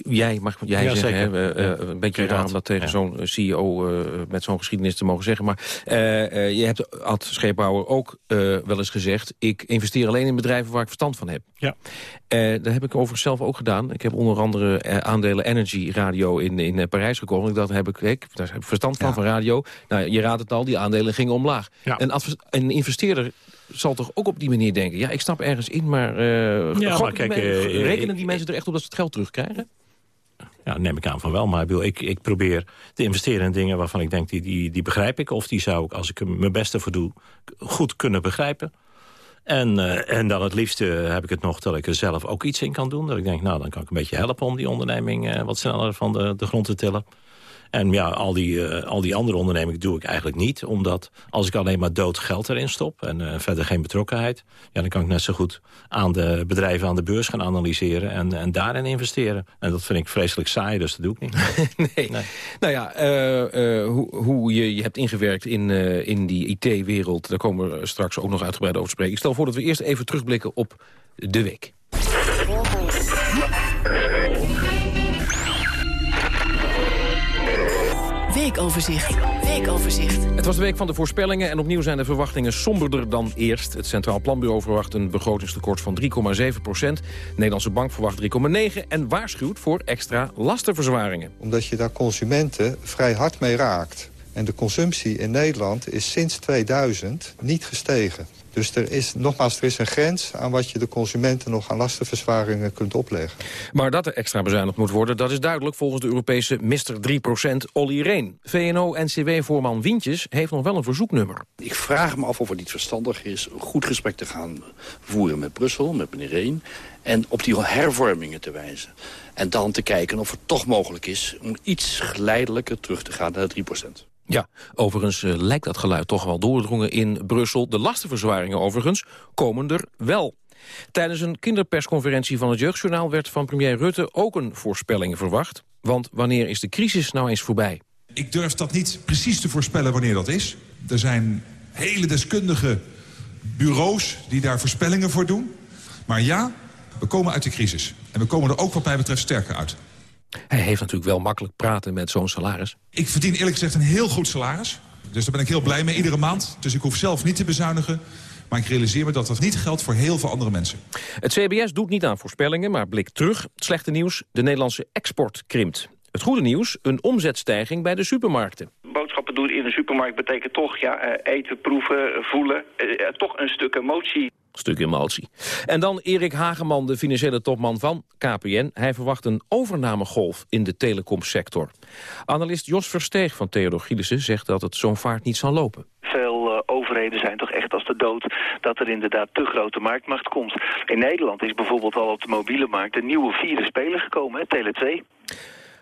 jij mag jij ja, zeggen, hè, uh, een beetje raar om dat tegen zo'n CEO uh, met zo'n geschiedenis te mogen zeggen. Maar uh, je hebt, Ad Scheepbouwer, ook wel eens gezegd... ik investeer alleen in bedrijven waar ik verstand van heb. Ja. dat heb ik overigens zelf ook gedaan. Ik heb onder andere aandelen Energy Radio in, in Parijs gekocht. Dat heb ik, ik, daar heb ik verstand van, van radio. Nou, je raadt het al, die aandelen gingen omlaag. Ja. Een, een investeerder zal toch ook op die manier denken... ja, ik stap ergens in, maar, uh, ja, maar kijk, uh, rekenen die mensen er echt op dat ze het geld terugkrijgen? Ja, neem ik aan van wel. Maar ik, ik probeer te investeren in dingen waarvan ik denk... Die, die, die begrijp ik. Of die zou ik, als ik er mijn beste voor doe, goed kunnen begrijpen. En, uh, en dan het liefste heb ik het nog dat ik er zelf ook iets in kan doen. Dat ik denk, nou, dan kan ik een beetje helpen om die onderneming... Wat sneller van de, de grond te tillen. En ja, al die, uh, al die andere ondernemingen doe ik eigenlijk niet. Omdat als ik alleen maar dood geld erin stop en uh, verder geen betrokkenheid... Ja, dan kan ik net zo goed aan de bedrijven aan de beurs gaan analyseren... en, en daarin investeren. En dat vind ik vreselijk saai, dus dat doe ik niet. nee. nee. Nou ja, uh, hoe, hoe je, je hebt ingewerkt in, in die IT-wereld... daar komen we straks ook nog uitgebreid over te spreken. Ik stel voor dat we eerst even terugblikken op de week. Weekoverzicht. Weekoverzicht. Het was de week van de voorspellingen en opnieuw zijn de verwachtingen somberder dan eerst. Het Centraal Planbureau verwacht een begrotingstekort van 3,7 procent. De Nederlandse Bank verwacht 3,9 en waarschuwt voor extra lastenverzwaringen. Omdat je daar consumenten vrij hard mee raakt. En de consumptie in Nederland is sinds 2000 niet gestegen. Dus er is, nogmaals, er is een grens aan wat je de consumenten nog aan lastenverzwaringen kunt opleggen. Maar dat er extra bezuinigd moet worden, dat is duidelijk volgens de Europese Mr. 3% Olly Reen. VNO-NCW-voorman Wientjes heeft nog wel een verzoeknummer. Ik vraag me af of het niet verstandig is een goed gesprek te gaan voeren met Brussel, met meneer Reen. En op die hervormingen te wijzen. En dan te kijken of het toch mogelijk is om iets geleidelijker terug te gaan naar de 3%. Ja, overigens uh, lijkt dat geluid toch wel doordrongen in Brussel. De lastenverzwaringen overigens komen er wel. Tijdens een kinderpersconferentie van het Jeugdjournaal... werd van premier Rutte ook een voorspelling verwacht. Want wanneer is de crisis nou eens voorbij? Ik durf dat niet precies te voorspellen wanneer dat is. Er zijn hele deskundige bureaus die daar voorspellingen voor doen. Maar ja, we komen uit de crisis. En we komen er ook wat mij betreft sterker uit. Hij heeft natuurlijk wel makkelijk praten met zo'n salaris. Ik verdien eerlijk gezegd een heel goed salaris. Dus daar ben ik heel blij mee iedere maand. Dus ik hoef zelf niet te bezuinigen. Maar ik realiseer me dat dat niet geldt voor heel veel andere mensen. Het CBS doet niet aan voorspellingen, maar blikt terug. Het slechte nieuws, de Nederlandse export krimpt. Het goede nieuws, een omzetstijging bij de supermarkten. Boodschappen doen in de supermarkt betekent toch ja, eh, eten, proeven, voelen. Eh, eh, toch een stuk emotie stuk emotie. En dan Erik Hageman, de financiële topman van KPN. Hij verwacht een overnamegolf in de telecomsector. Analist Jos Versteeg van Theodor Gielissen zegt dat het zo'n vaart niet zal lopen. Veel uh, overheden zijn toch echt als de dood dat er inderdaad te grote marktmacht komt. In Nederland is bijvoorbeeld al op de mobiele markt een nieuwe vierde speler gekomen, hè, Tele2.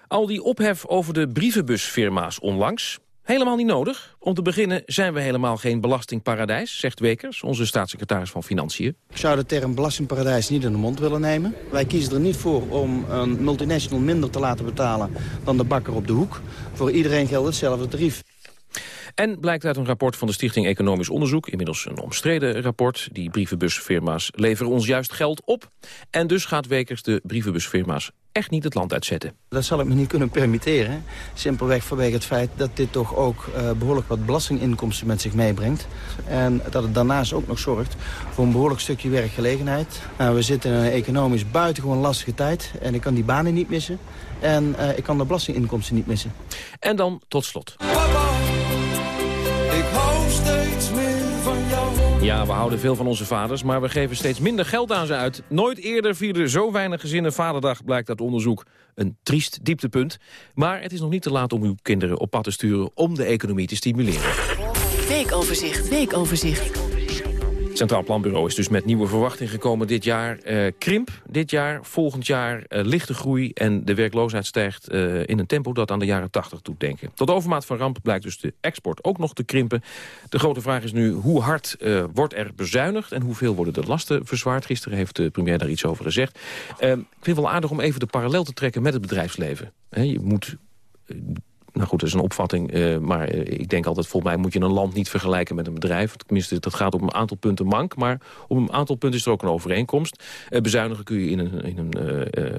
Al die ophef over de brievenbusfirma's onlangs... Helemaal niet nodig. Om te beginnen zijn we helemaal geen belastingparadijs, zegt Wekers, onze staatssecretaris van Financiën. Ik zou de term belastingparadijs niet in de mond willen nemen. Wij kiezen er niet voor om een multinational minder te laten betalen dan de bakker op de hoek. Voor iedereen geldt hetzelfde tarief. En blijkt uit een rapport van de Stichting Economisch Onderzoek... inmiddels een omstreden rapport. Die brievenbusfirma's leveren ons juist geld op. En dus gaat Wekers de brievenbusfirma's echt niet het land uitzetten. Dat zal ik me niet kunnen permitteren. Simpelweg vanwege het feit dat dit toch ook uh, behoorlijk wat belastinginkomsten met zich meebrengt. En dat het daarnaast ook nog zorgt voor een behoorlijk stukje werkgelegenheid. Nou, we zitten in een economisch buitengewoon lastige tijd. En ik kan die banen niet missen. En uh, ik kan de belastinginkomsten niet missen. En dan tot slot. Ja, we houden veel van onze vaders, maar we geven steeds minder geld aan ze uit. Nooit eerder vierden zo weinig gezinnen vaderdag, blijkt uit onderzoek. Een triest dieptepunt. Maar het is nog niet te laat om uw kinderen op pad te sturen om de economie te stimuleren. Weekoverzicht, weekoverzicht. Centraal Planbureau is dus met nieuwe verwachting gekomen dit jaar. Uh, krimp dit jaar, volgend jaar uh, lichte groei... en de werkloosheid stijgt uh, in een tempo dat aan de jaren 80 doet denken. Tot overmaat van ramp blijkt dus de export ook nog te krimpen. De grote vraag is nu hoe hard wordt er bezuinigd... en hoeveel worden de lasten verzwaard. Gisteren heeft de premier daar iets over gezegd. ik vind het wel aardig om even de parallel te trekken met het bedrijfsleven. Je moet nou goed, dat is een opvatting, eh, maar eh, ik denk altijd... volgens mij moet je een land niet vergelijken met een bedrijf. Tenminste, dat gaat op een aantal punten mank, maar op een aantal punten is er ook een overeenkomst. Uh, bezuinigen kun je in een, in een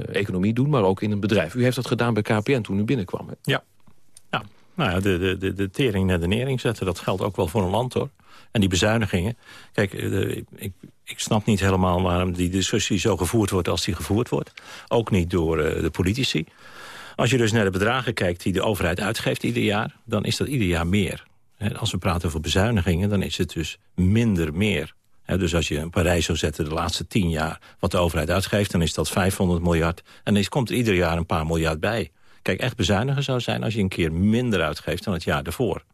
economie doen, maar ook in een bedrijf. U heeft dat gedaan bij KPN toen u binnenkwam. Hè? Ja. ja. Nou ja, de, de, de, de tering naar de nering zetten, dat geldt ook wel voor een land, hoor. En die bezuinigingen, kijk, ik, ik snap niet helemaal waarom die discussie zo gevoerd wordt als die gevoerd wordt. Ook niet door de politici. Als je dus naar de bedragen kijkt die de overheid uitgeeft ieder jaar... dan is dat ieder jaar meer. Als we praten over bezuinigingen, dan is het dus minder meer. dus als je een Parijs zou zetten de laatste tien jaar... wat de overheid uitgeeft, dan is dat 500 miljard. En dan komt er ieder jaar een paar miljard bij. Kijk, echt bezuinigen zou zijn als je een keer minder uitgeeft... dan het jaar daarvoor.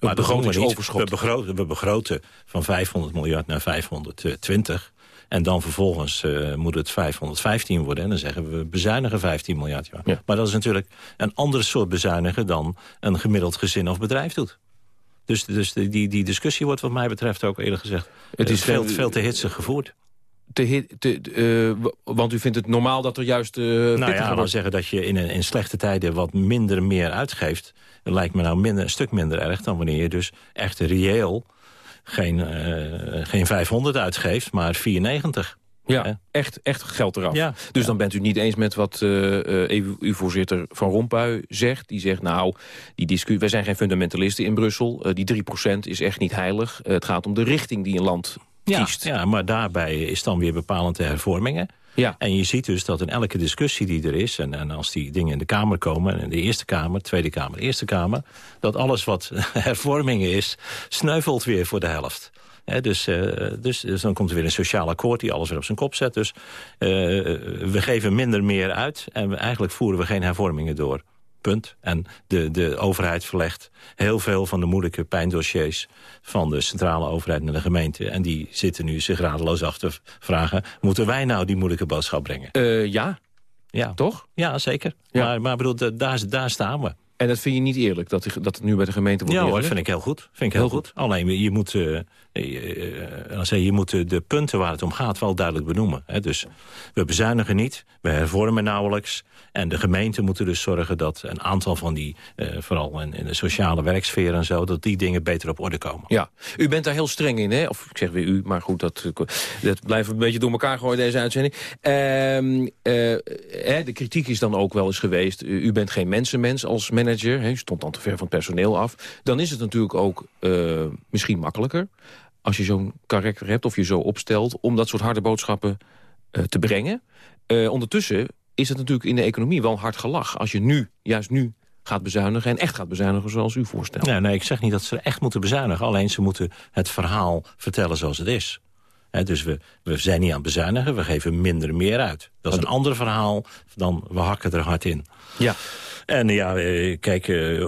Maar begrotingsoverschot. We begroten, we begroten van 500 miljard naar 520. En dan vervolgens uh, moet het 515 worden. En dan zeggen we bezuinigen 15 miljard. Ja. Maar dat is natuurlijk een andere soort bezuinigen... dan een gemiddeld gezin of bedrijf doet. Dus, dus die, die discussie wordt wat mij betreft ook eerlijk gezegd... Het is veel, veel te hitsig gevoerd. Te, te, uh, want u vindt het normaal dat er juist... Uh, nou ja, wil zeggen dat je in, in slechte tijden wat minder meer uitgeeft... lijkt me nou minder, een stuk minder erg dan wanneer je dus echt reëel geen, uh, geen 500 uitgeeft, maar 490. Ja, echt, echt geld eraf. Ja, dus dan bent u niet eens met wat uh, uh, uw voorzitter Van Rompuy zegt. Die zegt, nou, die discussie, wij zijn geen fundamentalisten in Brussel. Uh, die 3% is echt niet heilig. het gaat om de richting die een land kiest. Ja, maar daarbij is dan weer bepalend de hervormingen. Ja. En je ziet dus dat in elke discussie die er is... En, en als die dingen in de Kamer komen, in de Eerste Kamer, Tweede Kamer, Eerste Kamer... dat alles wat hervormingen is, sneuvelt weer voor de helft. dus, uh, dus, dus, dan komt er weer een sociaal akkoord die alles weer op zijn kop zet. Dus uh, we geven minder meer uit en eigenlijk voeren we geen hervormingen door. Punt. En de, de overheid verlegt heel veel van de moeilijke pijndossiers... van de centrale overheid naar de gemeente. En die zitten nu zich radeloos af te vragen... moeten wij nou die moeilijke boodschap brengen? Uh, ja. ja. Toch? Ja, zeker. Ja. Maar, maar bedoel, daar, daar staan we. En dat vind je niet eerlijk, dat, dat het nu bij de gemeente wordt Ja hoor, dat vind ik heel goed. Vind ik heel, goed. Alleen, je moet, uh, uh, je moet de punten waar het om gaat wel duidelijk benoemen. Hè? Dus we bezuinigen niet, we hervormen nauwelijks... En de gemeenten moeten dus zorgen dat een aantal van die... Uh, vooral in, in, de sociale werksfeer en zo... dat die dingen beter op orde komen. Ja, u bent daar heel streng in, hè? Of ik zeg weer u, maar goed, dat, dat blijft een beetje door elkaar gooien, deze uitzending. Uh, hè, de kritiek is dan ook wel eens geweest... u bent geen mensenmens als manager, u stond dan te ver van het personeel af. Dan is het natuurlijk ook uh, misschien makkelijker... als je zo'n karakter hebt of je zo opstelt... om dat soort harde boodschappen te brengen. ondertussen is het natuurlijk in de economie wel hard gelach. Als je nu, juist nu, gaat bezuinigen en echt gaat bezuinigen zoals u voorstelt. Nee, nee, ik zeg niet dat ze echt moeten bezuinigen. Alleen ze moeten het verhaal vertellen zoals het is. Dus we, we zijn niet aan het bezuinigen, we geven minder meer uit. Dat is een ander verhaal dan we hakken er hard in. Ja. En ja, eh, kijk, eh,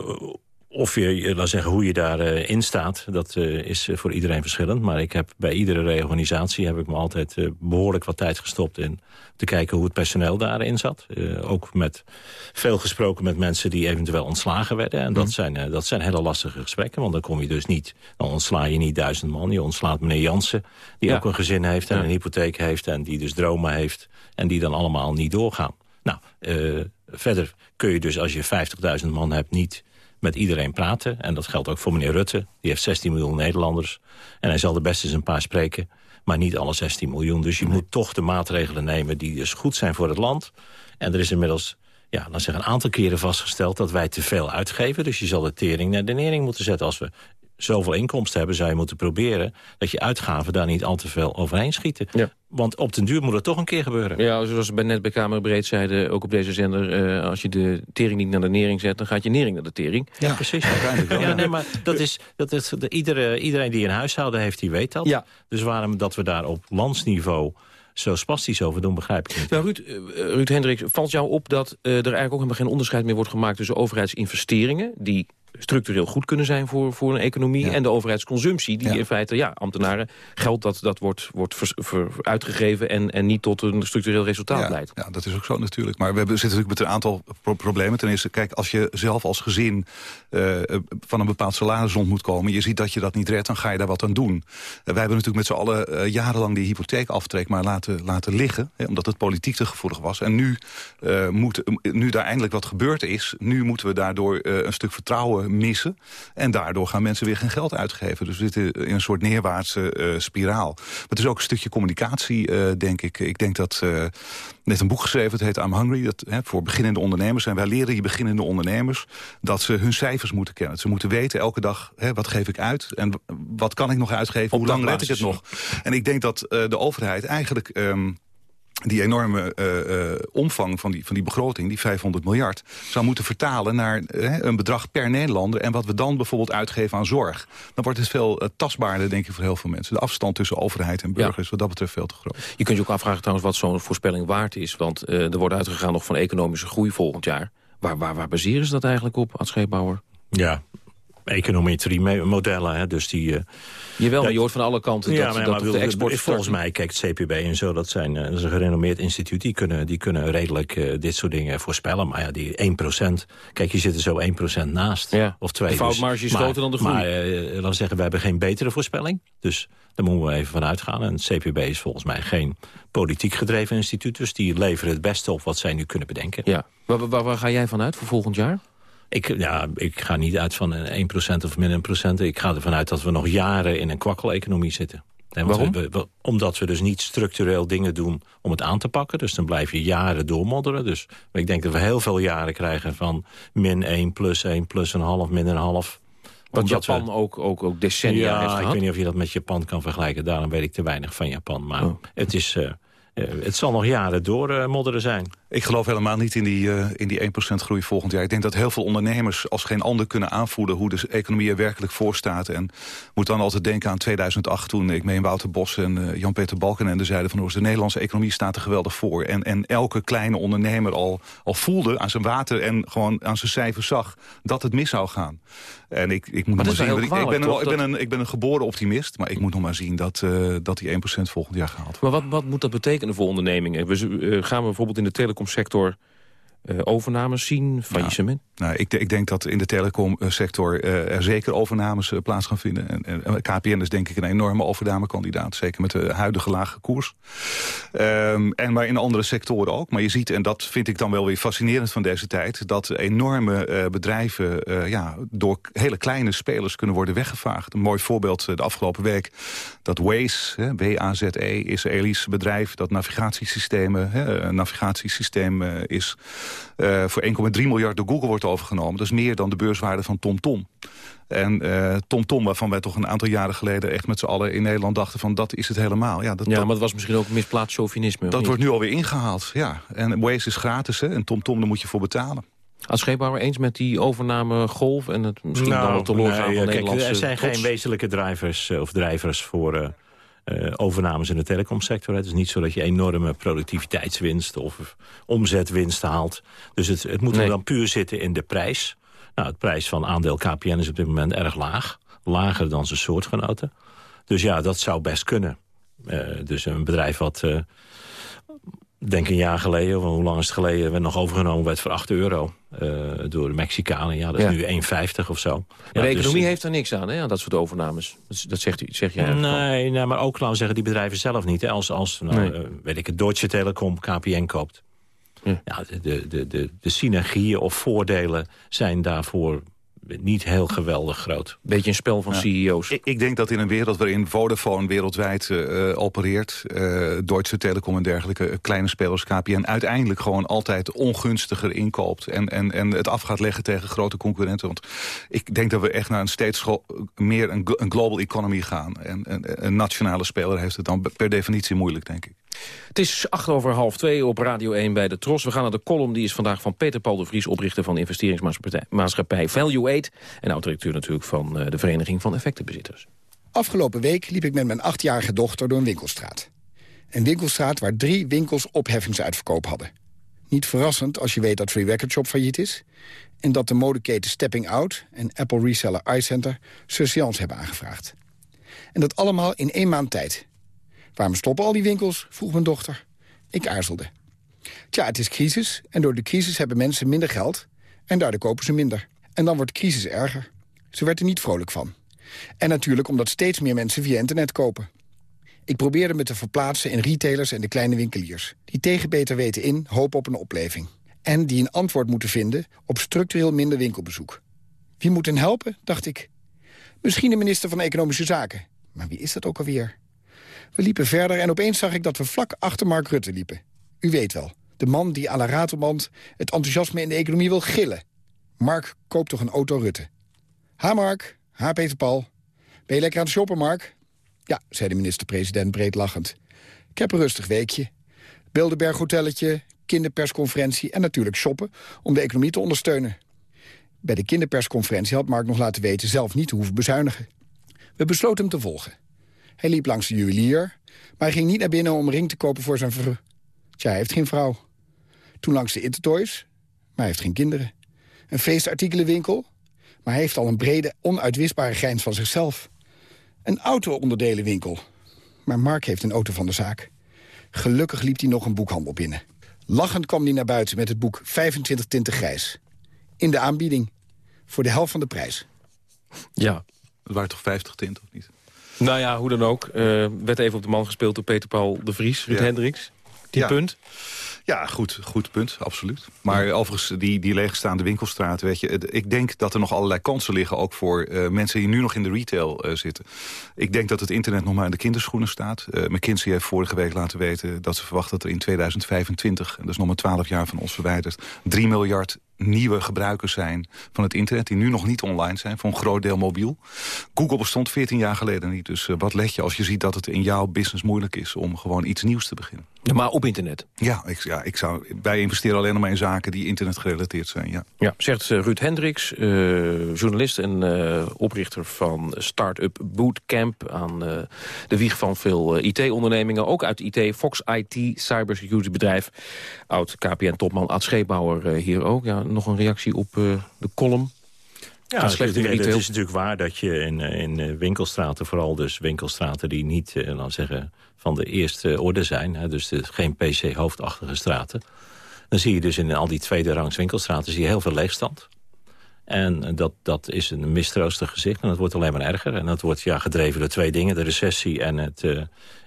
of je, laat zeggen, hoe je daarin uh, in staat, dat uh, is voor iedereen verschillend. Maar ik heb bij iedere reorganisatie heb ik me altijd behoorlijk wat tijd gestopt in te kijken hoe het personeel daarin zat. ook met veel gesproken met mensen die eventueel ontslagen werden. En dat, mhm. zijn, dat zijn hele lastige gesprekken, want dan kom je dus niet, dan ontsla je niet duizend man. Je ontslaat meneer Jansen, die ja. ook een gezin heeft en ja. een hypotheek heeft en die dus dromen heeft. En die dan allemaal niet doorgaan. Nou, verder kun je dus als je 50.000 man hebt niet met iedereen praten. En dat geldt ook voor meneer Rutte. Die heeft 16 miljoen Nederlanders. En hij zal er best eens een paar spreken. Maar niet alle 16 miljoen. Dus je moet toch de maatregelen nemen die dus goed zijn voor het land. En er is inmiddels ja, dan zeg een aantal keren vastgesteld dat wij te veel uitgeven. Dus je zal de tering naar de nering moeten zetten. Als we zoveel inkomsten hebben, zou je moeten proberen... dat je uitgaven daar niet al te veel overheen schieten. Ja. Want op den duur moet het toch een keer gebeuren. Ja, zoals we net bij Kamerbreed zeiden, ook op deze zender... Uh, als je de tering niet naar de nering zet, dan gaat je nering naar de tering. Ja, precies. Wel, ja, nee, maar dat is, dat is de, iedere, iedereen die een huishouden heeft, die weet dat. Ja. Dus waarom dat we daar op landsniveau zo spastisch over doen, begrijp ik niet. Nou, Ruud, uh, Ruud Hendricks, valt jou op dat uh, er eigenlijk ook helemaal geen onderscheid meer wordt gemaakt tussen overheidsinvesteringen, die structureel goed kunnen zijn voor, voor een economie... en de overheidsconsumptie, die in feite, ja, ambtenaren... geld dat, dat wordt, wordt uitgegeven en, en niet tot een structureel resultaat leidt. Ja, dat is ook zo natuurlijk. Maar we hebben, zitten natuurlijk met een aantal problemen. Ten eerste, kijk, als je zelf als gezin uh, van een bepaald salaris rond moet komen... je ziet dat je dat niet redt, dan ga je daar wat aan doen. Uh, wij hebben natuurlijk met z'n allen uh, jarenlang die hypotheekaftrek maar laten, laten liggen... Hè, omdat het politiek te gevoelig was. En nu, moet, nu daar eindelijk wat gebeurd is... nu moeten we daardoor een stuk vertrouwen missen. En daardoor gaan mensen weer geen geld uitgeven. Dus we zitten in een soort neerwaartse spiraal. Maar het is ook een stukje communicatie, denk ik. Ik denk dat net een boek geschreven, het heet I'm Hungry, dat, hè, voor beginnende ondernemers. En wij leren die beginnende ondernemers dat ze hun cijfers moeten kennen. Ze moeten weten elke dag, hè, wat geef ik uit en wat kan ik nog uitgeven, hoe lang red ik het nog. En ik denk dat de overheid eigenlijk... Um, die enorme uh, uh, omvang van die, van die begroting, die 500 miljard... zou moeten vertalen naar uh, een bedrag per Nederlander... en wat we dan bijvoorbeeld uitgeven aan zorg. Dan wordt het veel tastbaarder, denk ik, voor heel veel mensen. De afstand tussen overheid en burgers is wat dat betreft veel te groot. Je kunt je ook afvragen trouwens wat zo'n voorspelling waard is. Want er wordt uitgegaan nog van economische groei volgend jaar. Waar, waar, waar baseren ze dat eigenlijk op, Ad Scheepbouwer? Ja, econometrie-modellen. Dus die, uh, Jawel, maar je hoort van alle kanten ja, dat, maar, dat maar, de export... Volgens mij, kijk, het CPB en zo, dat, zijn, uh, dat is een gerenommeerd instituut... die kunnen, die kunnen redelijk uh, dit soort dingen voorspellen. Maar ja, die 1% Kijk, je zit er zo 1% naast. Ja. Of twee. De foutmarge is groter dan de groei. Maar dan zeggen, we hebben geen betere voorspelling. Dus daar moeten we even van uitgaan. En het CPB is volgens mij geen politiek gedreven instituut. Dus die leveren het beste op wat zij nu kunnen bedenken. Ja. Waar, waar, waar ga jij vanuit voor volgend jaar? Ik, ja, ik ga niet uit van een 1% of minder een procent. Ik ga ervan uit dat we nog jaren in een kwakkeleconomie zitten. En Waarom? We, omdat we dus niet structureel dingen doen om het aan te pakken. Dus dan blijf je jaren doormodderen. Dus ik denk dat we heel veel jaren krijgen van min 1, plus 1, plus een half, min een half. Wat Japan ook, ook, ook decennia ja, heeft gehad? ik weet niet of je dat met Japan kan vergelijken. Daarom weet ik te weinig van Japan. Maar oh. het is... Uh, het zal nog jaren doormodderen uh, zijn. Ik geloof helemaal niet in die, uh, in die 1% groei volgend jaar. Ik denk dat heel veel ondernemers als geen ander kunnen aanvoelen... hoe de economie er werkelijk voor staat. En moet dan altijd denken aan 2008 toen ik mee in Wouter Bos en Jan-Peter Balkenende zeiden... van de Nederlandse economie staat er geweldig voor. En, en elke kleine ondernemer al, al voelde aan zijn water en gewoon aan zijn cijfers zag... dat het mis zou gaan. En ik, ik moet nog maar zien. Ik, ik, ben een, ik, ben een, ik ben een geboren optimist, maar ik moet nog maar zien dat, uh, dat die 1% volgend jaar gehaald wordt. Maar wat, wat moet dat betekenen voor ondernemingen? We, uh, gaan we bijvoorbeeld in de telecomsector uh, overnames zien, faillissement? Nou, ik, ik, denk dat in de telecomsector uh, er zeker overnames uh, plaats gaan vinden. En, en, KPN is denk ik een enorme overnamekandidaat. Zeker met de huidige lage koers. Um, en maar in andere sectoren ook. Maar je ziet, en dat vind ik dan wel weer fascinerend van deze tijd... dat enorme bedrijven ja, door hele kleine spelers kunnen worden weggevaagd. Een mooi voorbeeld de afgelopen week. Dat Waze, W-A-Z-E, Israëlisch bedrijf... dat navigatiesystemen, een navigatiesysteem is uh, voor 1,3 miljard door Google wordt overgenomen. Dat is meer dan de beurswaarde van TomTom. En uh, TomTom, waarvan wij toch een aantal jaren geleden... echt met z'n allen in Nederland dachten van dat is het helemaal. Ja, dat, ja maar het was misschien ook misplaatst chauvinisme. Dat wordt nu alweer ingehaald, ja. En Waze is gratis, hè. En TomTom, daar moet je voor betalen. Als scheepbouwer eens met die overname golf en het misschien nou, dan wel teloorgaan nee, van kijk, Nederlandse Er zijn geen wezenlijke drivers uh, of drijvers voor... Uh, uh, overnames in de telecomsector. Het is niet zo dat je enorme productiviteitswinst of omzetwinst haalt. Dus het, het moet nee. dan puur zitten in de prijs. Nou, het prijs van aandeel KPN is op dit moment erg laag. Lager dan zijn soortgenoten. Dus ja, dat zou best kunnen. Uh, dus een bedrijf wat... Denk een jaar geleden, of hoe lang is het geleden... werd nog overgenomen werd voor 8 euro uh, door de Mexicanen. Ja, dat is ja. nu 1,50 of zo. Maar ja, de economie dus, heeft er niks aan, hè, aan dat soort overnames. Dat, dat zegt, u, zeg jij nee, nee, maar ook, laten zeggen, die bedrijven zelf niet. Hè. Als, als nou, nee. uh, weet ik het, Deutsche Telekom KPN koopt. Ja. ja de, de, de, de synergieën of voordelen zijn daarvoor niet heel geweldig groot. Beetje een spel van ja. CEO's. Ik, ik, denk dat in een wereld waarin Vodafone wereldwijd uh, opereert... Uh, Deutsche Telekom en dergelijke kleine spelers, KPN... uiteindelijk gewoon altijd ongunstiger inkoopt... en, en, en het af gaat leggen tegen grote concurrenten. Want ik denk dat we echt naar een steeds meer een, een global economy gaan. En een, een nationale speler heeft het dan per definitie moeilijk, denk ik. Het is acht over half twee op Radio 1 bij de Tros. We gaan naar de column, die is vandaag van Peter Paul de Vries... oprichter van investeringsmaatschappij Value Aid... en oud-directeur natuurlijk van eh, de Vereniging van Effectenbezitters. Afgelopen week liep ik met mijn achtjarige dochter door een winkelstraat. Een winkelstraat waar drie winkels opheffingsuitverkoop hadden. Niet verrassend als je weet dat Free Record Shop failliet is... en dat de modeketen Stepping Out en Apple reseller iCenter... surseance hebben aangevraagd. En dat allemaal in één maand tijd. Waarom stoppen al die winkels, vroeg mijn dochter. Ik aarzelde. Tja, het is crisis en door de crisis hebben mensen minder geld... en daardoor kopen ze minder. En dan wordt de crisis erger. Ze werd er niet vrolijk van. En natuurlijk omdat steeds meer mensen via internet kopen. Ik probeerde me te verplaatsen in retailers en de kleine winkeliers... die tegen beter weten in hopen op een opleving. En die een antwoord moeten vinden op structureel minder winkelbezoek. Wie moet hen helpen, dacht ik. Misschien de minister van Economische Zaken. Maar wie is dat ook alweer? We liepen verder en opeens zag ik dat we vlak achter Mark Rutte liepen. U weet wel, de man die à la ratelband het enthousiasme in de economie wil gillen. Mark koopt toch een auto Rutte. Ha Mark, ha Peter Paul. Ben je lekker aan het shoppen, Mark? Ja, zei de minister-president breed lachend. Ik heb een rustig weekje. Bilderberg hotelletje, kinderpersconferentie en natuurlijk shoppen... om de economie te ondersteunen. Bij de kinderpersconferentie had Mark nog laten weten... zelf niet te hoeven bezuinigen. We besloten hem te volgen. Hij liep langs de juwelier, maar hij ging niet naar binnen om een ring te kopen voor zijn vrouw. Tja, hij heeft geen vrouw. Toen langs de Intertoys, maar hij heeft geen kinderen. Een feestartikelenwinkel, maar hij heeft al een brede, onuitwisbare grijns van zichzelf. Een auto-onderdelenwinkel. Maar Mark heeft een auto van de zaak. Gelukkig liep hij nog een boekhandel binnen. Lachend kwam hij naar buiten met het boek 25 tinten grijs. In de aanbieding. Voor de helft van de prijs. Ja. Het waren toch 50 tinten, of niet? Nou ja, hoe dan ook. Uh, werd even op de man gespeeld door Peter Paul de Vries, Ruud Ja. Hendricks. Die Ja. punt. Ja, goed, goed punt, absoluut. Maar overigens, die, die leegstaande winkelstraten, weet je... ik denk dat er nog allerlei kansen liggen... ook voor eh, mensen die nu nog in de retail eh, zitten. Ik denk dat het internet nog maar in de kinderschoenen staat. Eh, McKinsey heeft vorige week laten weten dat ze verwachten... dat er in 2025, en dat is nog maar 12 jaar van ons verwijderd... 3 miljard nieuwe gebruikers zijn van het internet... die nu nog niet online zijn, voor een groot deel mobiel. Google bestond 14 jaar geleden niet. Dus eh, wat let je als je ziet dat het in jouw business moeilijk is... om gewoon iets nieuws te beginnen? Ja, maar op internet. Ja, ik, ja ik zou, wij investeren alleen nog maar in zaken die internet gerelateerd zijn. Ja. Ja, zegt eh, Ruud Hendricks, eh, journalist en oprichter van Startup Bootcamp... aan de wieg van veel IT-ondernemingen, ook uit IT, Fox IT, cybersecurity bedrijf. Oud-KPN-topman Ad Scheepbouwer hier ook. Ja, nog een reactie op eh, de column. Ja, het, is natuurlijk waar dat je in, eh, in eh, winkelstraten, vooral dus winkelstraten die niet, eh, laten zeggen, van de eerste orde zijn, hè, dus de, geen PC-hoofdachtige straten, dan zie je dus in al die tweede rangs winkelstraten zie je heel veel leegstand. En dat, dat is een mistroostig gezicht en dat wordt alleen maar erger. En dat wordt ja, gedreven door twee dingen, de recessie en het,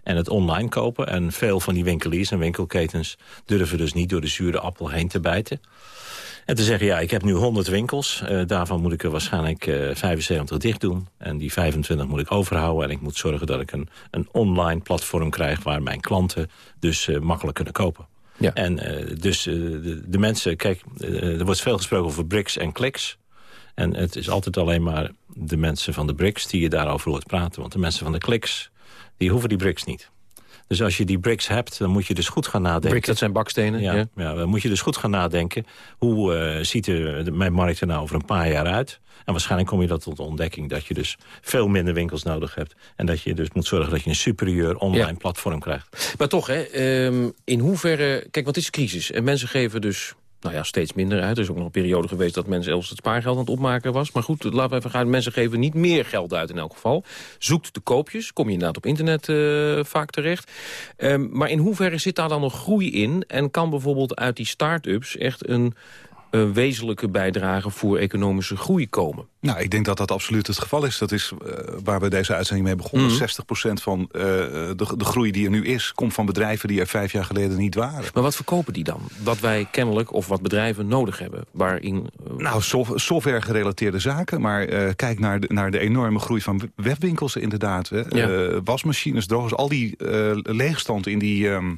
en het online kopen. En veel van die winkeliers en winkelketens durven dus niet door de zure appel heen te bijten. En te zeggen, ja, ik heb nu 100 winkels. eh, daarvan moet ik er waarschijnlijk eh 75 dicht doen. En die 25 moet ik overhouden. En ik moet zorgen dat ik een, een online platform krijg... waar mijn klanten dus eh, makkelijk kunnen kopen. Ja. En dus de, de mensen... Kijk, er wordt veel gesproken over bricks en clicks. En het is altijd alleen maar de mensen van de bricks... die je daarover hoort praten. Want de mensen van de clicks, die hoeven die bricks niet. Dus als je die bricks hebt, dan moet je dus goed gaan nadenken. Bricks, dat zijn bakstenen. Ja, ja. ja. dan moet je dus goed gaan nadenken. Hoe eh, ziet de, de- mijn markt er nou over een paar jaar uit? En waarschijnlijk kom je dat tot de ontdekking... dat je dus veel minder winkels nodig hebt. En dat je dus moet zorgen dat je een superieur online Ja. platform krijgt. Maar toch, hè, ehm, in hoeverre... Kijk, het is crisis. En mensen geven dus nou ja, steeds minder uit. Er is ook nog een periode geweest dat mensen zelfs het spaargeld aan het opmaken was. Maar goed, laten we even gaan. Mensen geven niet meer geld uit in elk geval. Zoekt de koopjes. Kom je inderdaad op internet eh, vaak terecht. Ehm, maar in hoeverre zit daar dan nog groei in? En kan bijvoorbeeld uit die start-ups echt een, wezenlijke bijdrage voor economische groei komen? Nou, ik denk dat dat absoluut het geval is. Dat is eh, waar we deze uitzending mee begonnen. Mhm. 60% van eh, de, de groei die er nu is... komt van bedrijven die er vijf jaar geleden niet waren. Maar wat verkopen die dan? Wat wij kennelijk of wat bedrijven nodig hebben? Waarin, eh, Nou, sof- software-gerelateerde zaken. Maar kijk naar de, naar de enorme groei van webwinkels inderdaad. Hè. Ja. Wasmachines, drogers, al die leegstand in die... ehm,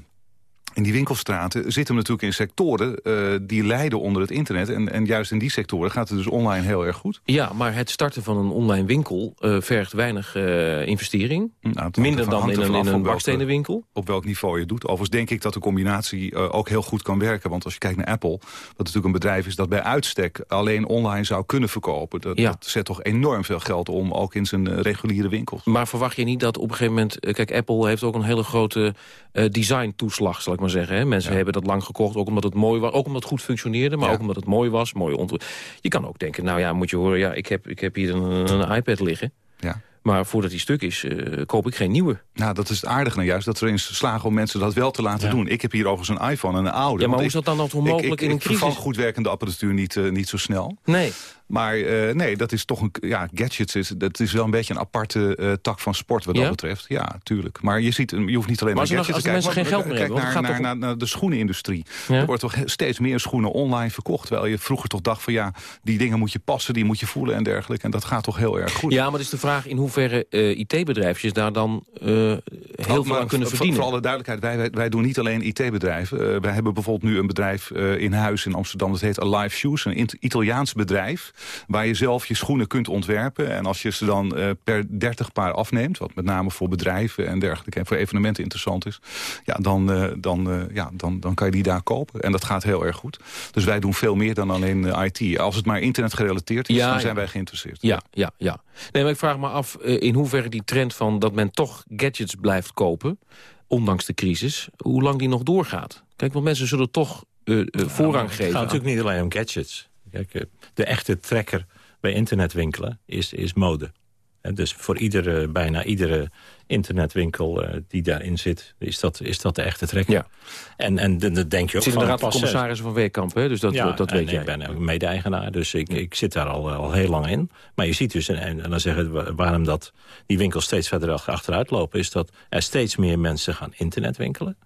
in die winkelstraten zitten natuurlijk in sectoren eh, die lijden onder het internet. En, en juist in die sectoren gaat het dus online heel erg goed. Ja, maar het starten van een online winkel eh, vergt weinig eh, investering. Nou, Minder dan in een, in een op welke- bakstenenwinkel. Op welk niveau je doet. Overigens denk ik dat de combinatie ook heel goed kan werken. Want als je kijkt naar Apple, wat natuurlijk een bedrijf is... dat bij uitstek alleen online zou kunnen verkopen. Dat, Ja. dat zet toch enorm veel geld om, ook in zijn reguliere winkels. Maar verwacht je niet dat op een gegeven moment... kijk, Apple heeft ook een hele grote eh design-toeslag, zal ik maar maar zeggen. Hè? Mensen hebben dat lang gekocht, ook omdat het mooi was. Ook omdat het goed functioneerde, maar ook omdat het mooi was. Mooi ont je kan ook denken, nou ja, moet je horen... ja, ik heb, ik heb hier een, een iPad liggen. Ja. Maar voordat die stuk is, uh, koop ik geen nieuwe. Nou, dat is het aardige nou juist, dat we erin slagen om mensen dat wel te laten doen. Ik heb hier overigens een iPhone en een oude. Ja, maar hoe is dat dan nog onmogelijk in een crisis? Ik goed werkende apparatuur niet, uh, niet zo snel. Nee. Maar uh, nee, dat is toch een... Ja, gadgets is, dat is wel een beetje een aparte uh, tak van sport wat ja? dat betreft. Ja, tuurlijk. Maar je, ziet, je hoeft niet alleen maar naar gadgets te kijken. Maar als mensen geen geld meer hebben... Kijk naar, naar, naar, naar, de schoenenindustrie. Ja? Er wordt toch steeds meer schoenen online verkocht. Terwijl je vroeger toch dacht van ja, die dingen moet je passen, die moet je voelen en dergelijke. En dat gaat toch heel erg goed. Ja, maar het is de vraag in hoeverre uh, IT-bedrijfjes daar dan heel oh, veel aan kunnen verdienen. Voor alle duidelijkheid, wij, wij, wij doen niet alleen IT-bedrijven. wij hebben bijvoorbeeld nu een bedrijf in huis in Amsterdam. Dat heet Alive Shoes, een Italiaans bedrijf. Waar je zelf je schoenen kunt ontwerpen. En als je ze dan uh, per 30 paar afneemt... wat met name voor bedrijven en dergelijke... en voor evenementen interessant is... ja, dan, uh, dan, uh, ja, dan, dan kan je die daar kopen. En dat gaat heel erg goed. Dus wij doen veel meer dan alleen IT. Als het maar internet gerelateerd is, ja, dan zijn wij geïnteresseerd. Ja, ja, ja. Nee, maar ik vraag me af in hoeverre die trend van... dat men toch gadgets blijft kopen, ondanks de crisis... hoe lang die nog doorgaat. Kijk, want mensen zullen toch voorrang geven. Het gaat natuurlijk niet alleen om gadgets. Kijk, de echte trekker bij internetwinkelen is, is mode. En dus voor iedere, bijna iedere internetwinkel uh, die daarin zit, is dat, is dat de echte trek. Ja. En, en dan denk je ook zit in de raad van commissarissen van Weekamp, hè? dus dat, ja, dat weet jij. ik ben ook mede-eigenaar, dus ik, ik zit daar al, al heel lang in. Maar je ziet dus, en, en dan zeggen waarom dat die winkels steeds verder achteruit lopen... is dat er steeds meer mensen gaan internetwinkelen.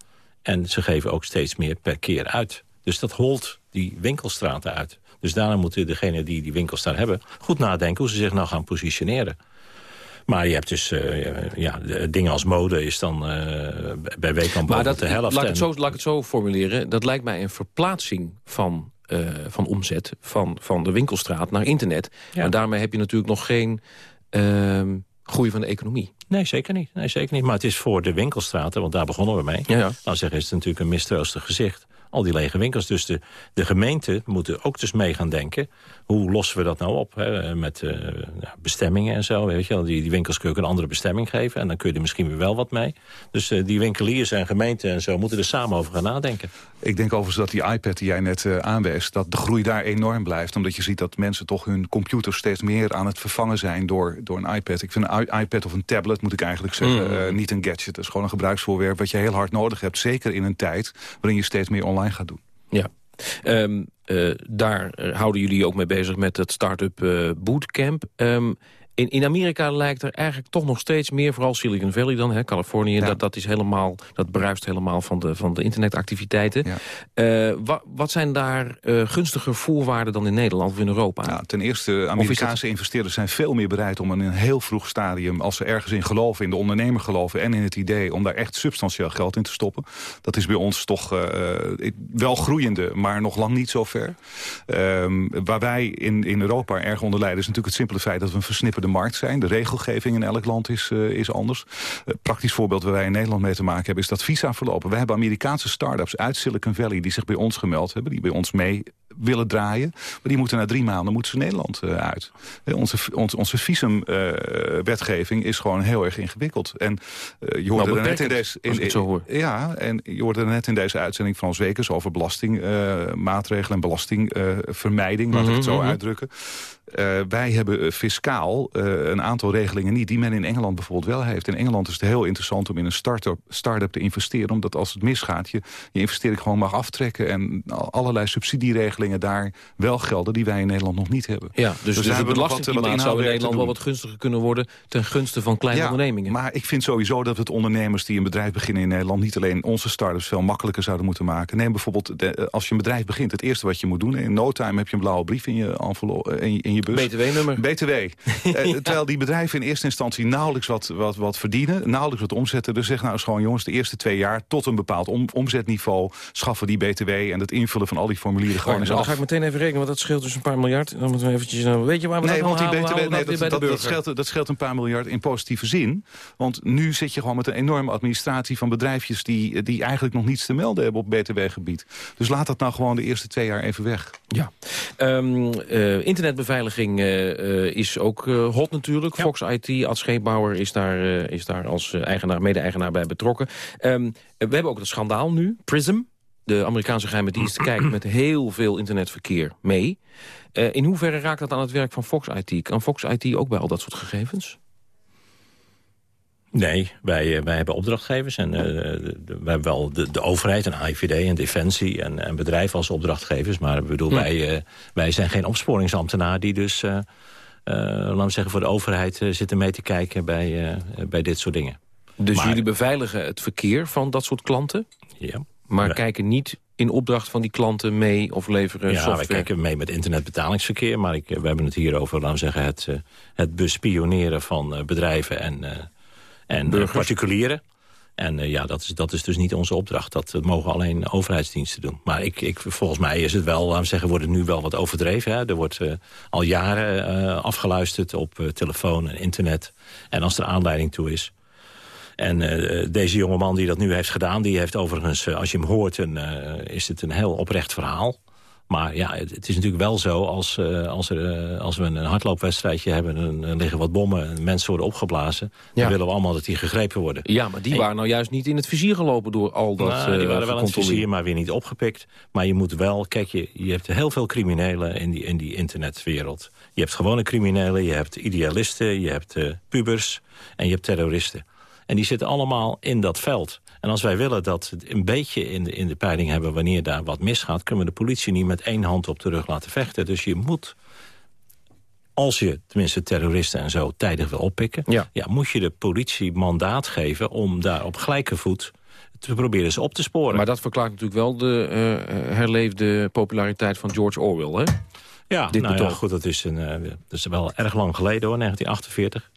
En ze geven ook steeds meer per keer uit. Dus dat holt die winkelstraten uit. Dus daarom moeten degenen die die winkels daar hebben... goed nadenken hoe ze zich nou gaan positioneren. Maar je hebt dus uh, ja, dingen als mode is dan uh, bij Weekamp maar dat, de helft. Laat ik, het zo, laat ik het zo formuleren. Dat lijkt mij een verplaatsing van, uh, van omzet van, van de winkelstraat naar internet. Ja. En daarmee heb je natuurlijk nog geen ehm, groei van de economie. Nee, zeker niet. Nee, zeker niet. Maar het is voor de winkelstraten, want daar begonnen we mee. Ja, ja. Dan zeggen is het natuurlijk een mistroostig gezicht al die lege winkels. Dus de, de gemeenten moeten ook dus mee gaan denken... hoe lossen we dat nou op? Hè? Met uh, bestemmingen en zo. Weet je? Die, die winkels kun je ook een andere bestemming geven... en dan kun je er misschien weer wel wat mee. Dus uh, die winkeliers en gemeenten en zo moeten er samen over gaan nadenken. Ik denk overigens dat die iPad die jij net uh, aanwees... dat de groei daar enorm blijft. Omdat je ziet dat mensen toch hun computer steeds meer aan het vervangen zijn... door, door een iPad. Ik vind een iPad of een tablet, moet ik eigenlijk zeggen, mm. niet een gadget. Het is gewoon een gebruiksvoorwerp wat je heel hard nodig hebt. Zeker in een tijd waarin je steeds meer online gaat doen. Ja. Um, uh, daar houden jullie ook mee bezig met het start-up uh, bootcamp. Um, in, in Amerika lijkt er eigenlijk toch nog steeds meer, vooral Silicon Valley dan, hè, Californië, dat, dat, is helemaal, dat bruist helemaal van de, van de internetactiviteiten. Ja. Uh, wat, wat zijn daar uh, gunstiger voorwaarden dan in Nederland of in Europa? Ja, ten eerste, Amerikaanse investeerders zijn veel meer bereid om in een heel vroeg stadium, als ze ergens in geloven, in de ondernemer geloven en in het idee, om daar echt substantieel geld in te stoppen. Dat is bij ons toch uh, wel groeiende, maar nog lang niet zo ver. Um, waar wij in, in Europa erg onder lijden is natuurlijk het simpele feit dat we een versnipperde markt zijn. De regelgeving in elk land is, uh, is anders. Uh, praktisch voorbeeld waar wij in Nederland mee te maken hebben... is dat visa verlopen. We hebben Amerikaanse start-ups uit Silicon Valley... die zich bij ons gemeld hebben, die bij ons mee willen draaien. Maar die moeten na drie maanden moeten ze Nederland uh, uit. onze, onze, onze visumwetgeving is gewoon heel erg ingewikkeld. En je hoorde nou, er net in deze... In, in, in, ja, en je hoorde net in deze uitzending van ons Wekers... over belastingmaatregelen en belastingvermijding, laat ik het zo Mhm, uitdrukken. Uh, wij hebben fiscaal uh, een aantal regelingen niet... die men in Engeland bijvoorbeeld wel heeft. In Engeland is het heel interessant om in een start-up start te investeren... omdat als het misgaat, je je investering gewoon mag aftrekken... en allerlei subsidieregelingen daar wel gelden... die wij in Nederland nog niet hebben. Ja, dus, dus, dus het belastingklimaat zou in Nederland wel wat gunstiger kunnen worden... ten gunste van kleine ja, ondernemingen. maar ik vind sowieso dat het ondernemers die een bedrijf beginnen in Nederland... niet alleen onze start-ups veel makkelijker zouden moeten maken. Neem bijvoorbeeld, de, als je een bedrijf begint, het eerste wat je moet doen... in no time heb je een blauwe brief in je, envelop, in je, je bus. BTW-nummer. BTW. uh, ja. Terwijl die bedrijven in eerste instantie nauwelijks wat, wat, wat verdienen. Nauwelijks wat omzetten. Dus zeg nou eens gewoon jongens, de eerste twee jaar... tot een bepaald om, omzetniveau schaffen die BTW... en het invullen van al die formulieren gewoon oh, eens nou, af. Dan ga ik meteen even rekenen, want dat scheelt dus een paar miljard. Dan moeten we eventjes... Nou, weet je waar we nee, dat want die halen, BTW, halen nee, dat, dat, dat, dat, scheelt, dat scheelt een paar miljard in positieve zin. Want nu zit je gewoon met een enorme administratie van bedrijfjes... die, die eigenlijk nog niets te melden hebben op BTW-gebied. Dus laat dat nou gewoon de eerste twee jaar even weg. Ja. Ehm, eh, internetbeveiliging eh, eh, is ook hot natuurlijk. Fox IT, Ad Scheepbouwer is daar, is daar als eigenaar, mede-eigenaar bij betrokken. Ehm, we hebben ook het schandaal nu, PRISM. De Amerikaanse geheime dienst kijkt met heel veel internetverkeer mee. in hoeverre raakt dat aan het werk van Fox IT? Kan Fox IT ook bij al dat soort gegevens? Nee, wij, eh, wij hebben opdrachtgevers en uh, wij hebben wel de, de overheid en IVD en Defensie en, en bedrijven als opdrachtgevers. Maar bedoel, wij, uh, wij zijn geen opsporingsambtenaar die dus, uh, laten we zeggen, voor de overheid zitten mee te kijken bij, bij dit soort dingen. Dus jullie beveiligen het verkeer van dat soort klanten? Ja. Maar kijken niet in opdracht van die klanten mee of leveren ja, software? Ja, wij kijken mee met internetbetalingsverkeer. Maar ik, we hebben het hier over, laten we zeggen, het, het bespioneren van bedrijven en en Burgers. particulieren. En uh, ja, dat is, dat is dus niet onze opdracht. Dat mogen alleen overheidsdiensten doen. Maar ik, ik, volgens mij is het wel, laten we zeggen, wordt het nu wel wat overdreven. Hè? Er wordt uh, al jaren uh, afgeluisterd op telefoon en internet. En als er aanleiding toe is. En deze jongeman die dat nu heeft gedaan, die heeft overigens, als je hem hoort, een, is het een heel oprecht verhaal. Maar ja, het, is natuurlijk wel zo, als, uh, als, er, uh, als we een hardloopwedstrijdje hebben... en er liggen wat bommen en mensen worden opgeblazen... dan willen we allemaal dat die gegrepen worden. Ja, maar die waren nou juist niet in het vizier gelopen door al dat nou, Die waren wel in het vizier, maar weer niet opgepikt. Maar je moet wel, kijk, je, je hebt heel veel criminelen in die, in die internetwereld. Je hebt gewone criminelen, je hebt idealisten, je hebt pubers en je hebt terroristen. En die zitten allemaal in dat veld. En als wij willen dat het een beetje in de, in de peiling hebben... wanneer daar wat misgaat... kunnen we de politie niet met één hand op de rug laten vechten. Dus je moet als je tenminste terroristen en zo tijdig wil oppikken... Ja. ja. moet je de politie mandaat geven om daar op gelijke voet te proberen ze op te sporen. Maar dat verklaart natuurlijk wel de uh, herleefde populariteit van George Orwell, hè? Ja, Dit nou ja, goed, dat is, een, uh, dat is wel erg lang geleden hoor, 1948.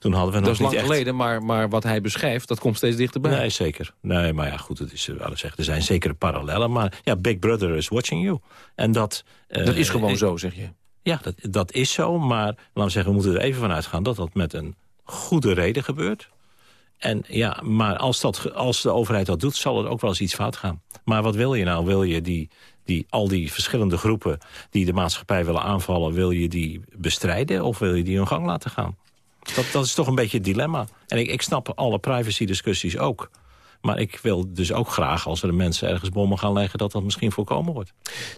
Toen hadden we nog dat is lang echt... geleden, maar, maar wat hij beschrijft, dat komt steeds dichterbij. Nee, zeker. Nee, maar ja, goed, het is, zeggen, er zijn zekere parallellen. Maar ja, Big Brother is watching you. En dat... Uh, dat is gewoon zo, zeg je? Ja, dat, dat is zo, maar laten we zeggen, we moeten er even van uitgaan... dat dat met een goede reden gebeurt. En ja, maar als, dat, als de overheid dat doet, zal er ook wel eens iets fout gaan. Maar wat wil je nou? Wil je die, die, al die verschillende groepen die de maatschappij willen aanvallen... wil je die bestrijden of wil je die hun gang laten gaan? Dat, dat is toch een beetje het dilemma. En ik, ik snap alle privacy-discussies ook. Maar ik wil dus ook graag, als er de mensen ergens bommen gaan leggen... dat dat misschien voorkomen wordt.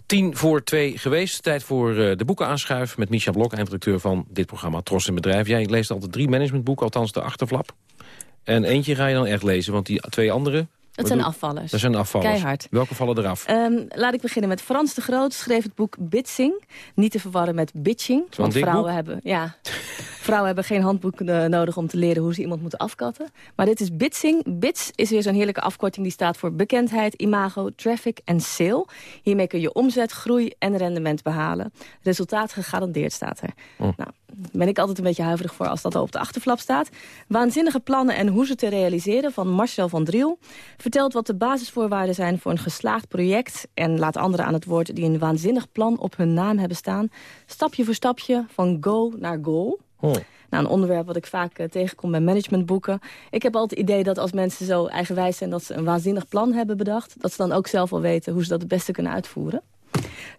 Tien voor twee geweest. Tijd voor uh, de boeken aanschuiven met Micha Blok, eindredacteur van dit programma Tros in Bedrijf. Jij leest altijd drie managementboeken, althans de achterflap. En eentje ga je dan echt lezen, want die twee andere... Het zijn afvallers. Dat zijn afvallers. Keihard. Welke vallen eraf? Um, laat ik beginnen met Frans de Groot. Schreef het boek Bitsing. Niet te verwarren met bitching. Want vrouwen hebben, ja, vrouwen hebben geen handboek uh, nodig om te leren hoe ze iemand moeten afkatten. Maar dit is Bitsing. Bits is weer zo'n heerlijke afkorting die staat voor bekendheid, imago, traffic en sale. Hiermee kun je omzet, groei en rendement behalen. Resultaat gegarandeerd staat er. Oh. Nou, ben ik altijd een beetje huiverig voor als dat op de achterflap staat. Waanzinnige plannen en hoe ze te realiseren van Marcel van Driel. Vertelt wat de basisvoorwaarden zijn voor een geslaagd project... en laat anderen aan het woord die een waanzinnig plan op hun naam hebben staan. Stapje voor stapje van go naar goal. Oh. Nou, een onderwerp wat ik vaak uh, tegenkom bij managementboeken. Ik heb altijd het idee dat als mensen zo eigenwijs zijn... dat ze een waanzinnig plan hebben bedacht... dat ze dan ook zelf al weten hoe ze dat het beste kunnen uitvoeren.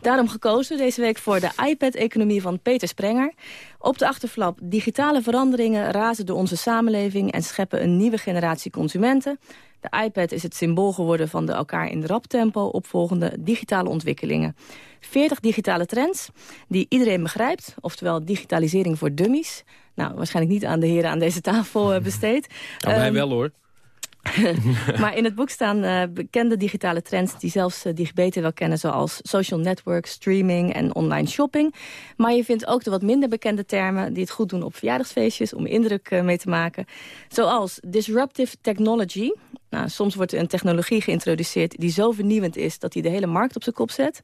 Daarom gekozen deze week voor de iPad-economie van Peter Sprenger. Op de achterflap digitale veranderingen razen door onze samenleving... en scheppen een nieuwe generatie consumenten. De iPad is het symbool geworden van de elkaar in rap tempo opvolgende digitale ontwikkelingen. 40 digitale trends die iedereen begrijpt, oftewel digitalisering voor dummies. Nou, waarschijnlijk niet aan de heren aan deze tafel eh, besteed. Nou, wij um, wel hoor. maar in het boek staan uh, bekende digitale trends... die zelfs uh, beter wel kennen, zoals social network, streaming en online shopping. Maar je vindt ook de wat minder bekende termen... die het goed doen op verjaardagsfeestjes, om indruk uh, mee te maken. Zoals disruptive technology. Nou, soms wordt een technologie geïntroduceerd die zo vernieuwend is... dat die de hele markt op zijn kop zet.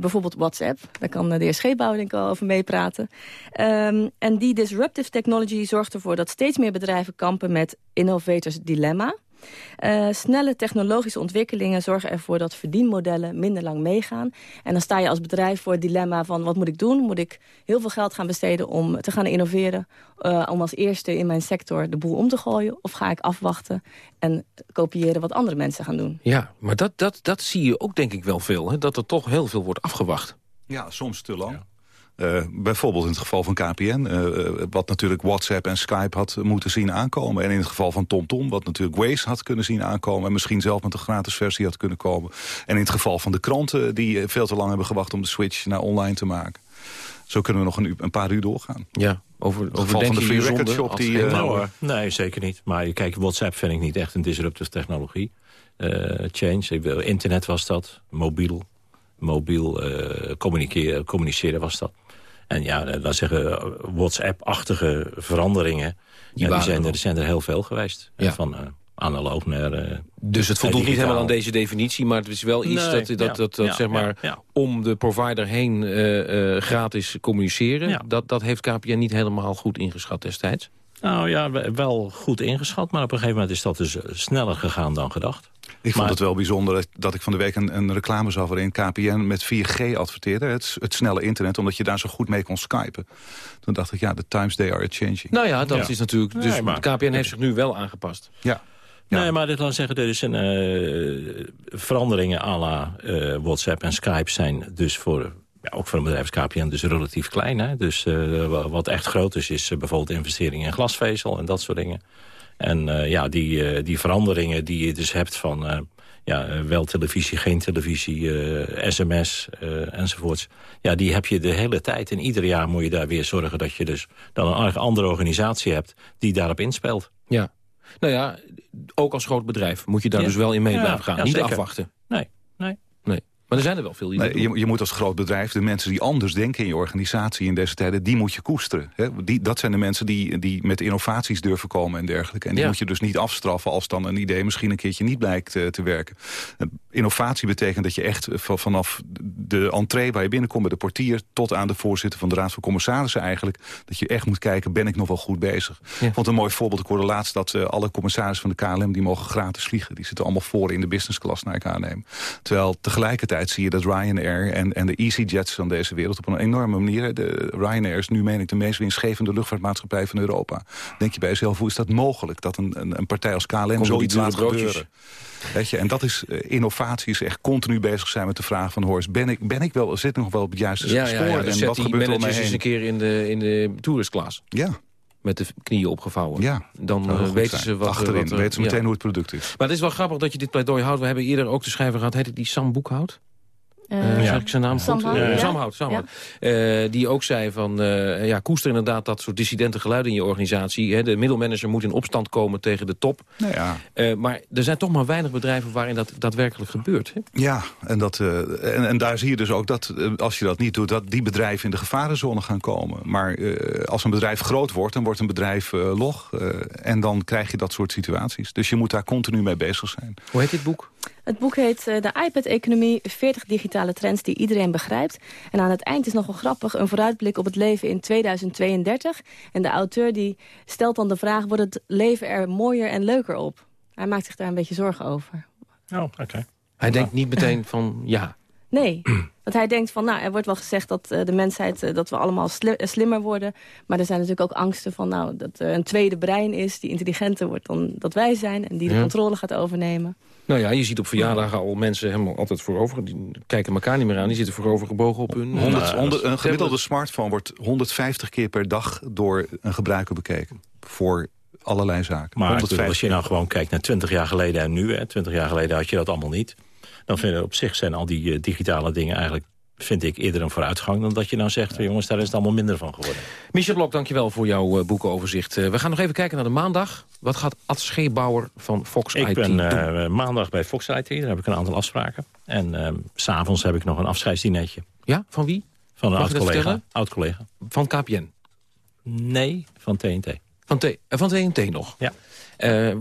bijvoorbeeld WhatsApp. Daar kan de heer Scheepbouw denk ik al over meepraten. Um, en die disruptive technology zorgt ervoor dat steeds meer bedrijven kampen met innovators dilemma uh, snelle technologische ontwikkelingen zorgen ervoor dat verdienmodellen minder lang meegaan. En dan sta je als bedrijf voor het dilemma van wat moet ik doen? Moet ik heel veel geld gaan besteden om te gaan innoveren? Uh, om als eerste in mijn sector de boel om te gooien? Of ga ik afwachten en kopiëren wat andere mensen gaan doen? Ja, maar dat, dat, dat zie je ook denk ik wel veel. Hè? Dat er toch heel veel wordt afgewacht. Ja, soms te lang. Uh, bijvoorbeeld in het geval van KPN, uh, wat natuurlijk WhatsApp en Skype had moeten zien aankomen. En in het geval van TomTom, wat natuurlijk Waze had kunnen zien aankomen... en misschien zelf met een gratis versie had kunnen komen. En in het geval van de kranten, die veel te lang hebben gewacht... om de switch naar online te maken. Zo kunnen we nog een, een paar uur doorgaan. Ja, over, over geval van de free record shop. Die, uh, nou, nee, zeker niet. Maar kijk, WhatsApp vind ik niet echt een disruptive technologie. change, internet was dat, mobiel mobiel uh, communiceren, communiceren was dat. En ja, laat zeggen, WhatsApp-achtige veranderingen... Die, ja, die zijn, er, zijn er heel veel geweest. Ja. Van uh, analoog naar... Uh, dus het voldoet niet helemaal aan deze definitie... maar het is wel iets nee, dat, dat, dat, dat zeg maar, om de provider heen uh, gratis communiceren... Dat, dat heeft KPN niet helemaal goed ingeschat destijds. Nou ja, wel goed ingeschat, maar op een gegeven moment is dat dus sneller gegaan dan gedacht. Ik vond het wel bijzonder dat ik van de week een, een reclame zag... waarin KPN met 4G adverteerde, het, het, snelle internet... omdat je daar zo goed mee kon skypen. Toen dacht ik, ja, the times they are changing. Nou ja, dat is natuurlijk... Dus nee, maar, KPN heeft zich nu wel aangepast. Ja. Ja. Nee, maar dit laat zeggen, er zijn uh, veranderingen à la uh, WhatsApp en Skype zijn dus voor ja, ook voor een bedrijf als KPN dus relatief klein. Hè? Dus uh, wat echt groot is, is bijvoorbeeld investeringen in glasvezel en dat soort dingen. En uh, ja, die, uh, die veranderingen die je dus hebt van uh, ja, wel televisie, geen televisie, sms enzovoorts. Ja, die heb je de hele tijd. En ieder jaar moet je daar weer zorgen dat je dus dan een andere organisatie hebt die daarop inspeelt. Ja. Nou ja, ook als groot bedrijf moet je daar dus wel in mee blijven gaan. Niet afwachten. Nee, nee. Maar er zijn er wel veel die nee, je, je, moet als groot bedrijf de mensen die anders denken in je organisatie in deze tijden, die moet je koesteren. Hè? Die, dat zijn de mensen die, die met innovaties durven komen en dergelijke. En die moet je dus niet afstraffen als dan een idee misschien een keertje niet blijkt uh, te werken. Innovatie betekent dat je echt vanaf de entree waar je binnenkomt bij de portier tot aan de voorzitter van de Raad van Commissarissen eigenlijk, dat je echt moet kijken, ben ik nog wel goed bezig? Ja. Want een mooi voorbeeld, ik hoorde laatst dat uh, alle commissarissen van de KLM, die mogen gratis vliegen. Die zitten allemaal voor in de business class naar ik aanneem. Terwijl tegelijkertijd zie je dat Ryanair en, en de EasyJets van deze wereld... op een enorme manier... De Ryanair is nu, meen ik, de meest winstgevende luchtvaartmaatschappij van Europa. Denk je bij jezelf, hoe is dat mogelijk? Dat een, een, een partij als KLM zoiets laat gebeuren? Weet je, en dat is uh, innovatie, is echt continu bezig zijn met de vraag van... Horst, ben ik, ben ik wel, zit nog wel op het juiste ja, spoor? Ja, ja, en wat gebeurt er eens een keer in de, in de touristklaas. Ja met de knieën opgevouwen. Ja, dan uh, weten ze wat... Achterin wat, weten ze meteen hoe het product is. Maar het is wel grappig dat je dit pleidooi houdt. We hebben eerder ook de schrijver gehad, heet het die Sam Boekhout? Uh, ja. ik zijn naam Samhout, goed? Uh, Samhout, Samhout. Ja. Uh, die ook zei van, ja, koester inderdaad dat soort dissidente geluiden in je organisatie. Hè. De middelmanager moet in opstand komen tegen de top. Nou ja. maar er zijn toch maar weinig bedrijven waarin dat daadwerkelijk gebeurt. Hè? Ja, en, dat, en, en, daar zie je dus ook dat als je dat niet doet, dat die bedrijven in de gevarenzone gaan komen. Maar als een bedrijf groot wordt, dan wordt een bedrijf log. en dan krijg je dat soort situaties. Dus je moet daar continu mee bezig zijn. Hoe heet dit boek? Het boek heet De iPad-economie, 40 digitale trends die iedereen begrijpt. En aan het eind is nog wel grappig een vooruitblik op het leven in 2032. En de auteur die stelt dan de vraag, wordt het leven er mooier en leuker op? Hij maakt zich daar een beetje zorgen over. Oh, oké. Hij denkt niet meteen van ja. Nee, want hij denkt van, nou, er wordt wel gezegd dat uh, de mensheid, uh, dat we allemaal sli slimmer worden. Maar er zijn natuurlijk ook angsten van, nou, dat er een tweede brein is die intelligenter wordt dan dat wij zijn. En die de ja. controle gaat overnemen. Nou ja, je ziet op verjaardagen al mensen helemaal altijd voorover. Die kijken elkaar niet meer aan. Die zitten voorover gebogen op hun... 100, 100, een gemiddelde smartphone wordt 150 keer per dag door een gebruiker bekeken. Voor allerlei zaken. Maar als je nou gewoon kijkt naar 20 jaar geleden en nu... Hè, 20 jaar geleden had je dat allemaal niet... dan vinden op zich zijn al die uh, digitale dingen eigenlijk vind ik eerder een vooruitgang... dan dat je nou zegt, jongens, daar is het allemaal minder van geworden. Michel Blok, dankjewel voor jouw uh, boekenoverzicht. Uh, we gaan nog even kijken naar de maandag. Wat gaat Ad Scheepbouwer van Fox ik IT ben, doen? Uh, maandag bij Fox IT, daar heb ik een aantal afspraken. En s s'avonds heb ik nog een afscheidsdinertje. Ja, van wie? Van een oud-collega. Oud -collega. Van KPN? Nee, van TNT. Van, T van TNT nog? Ja. Uh,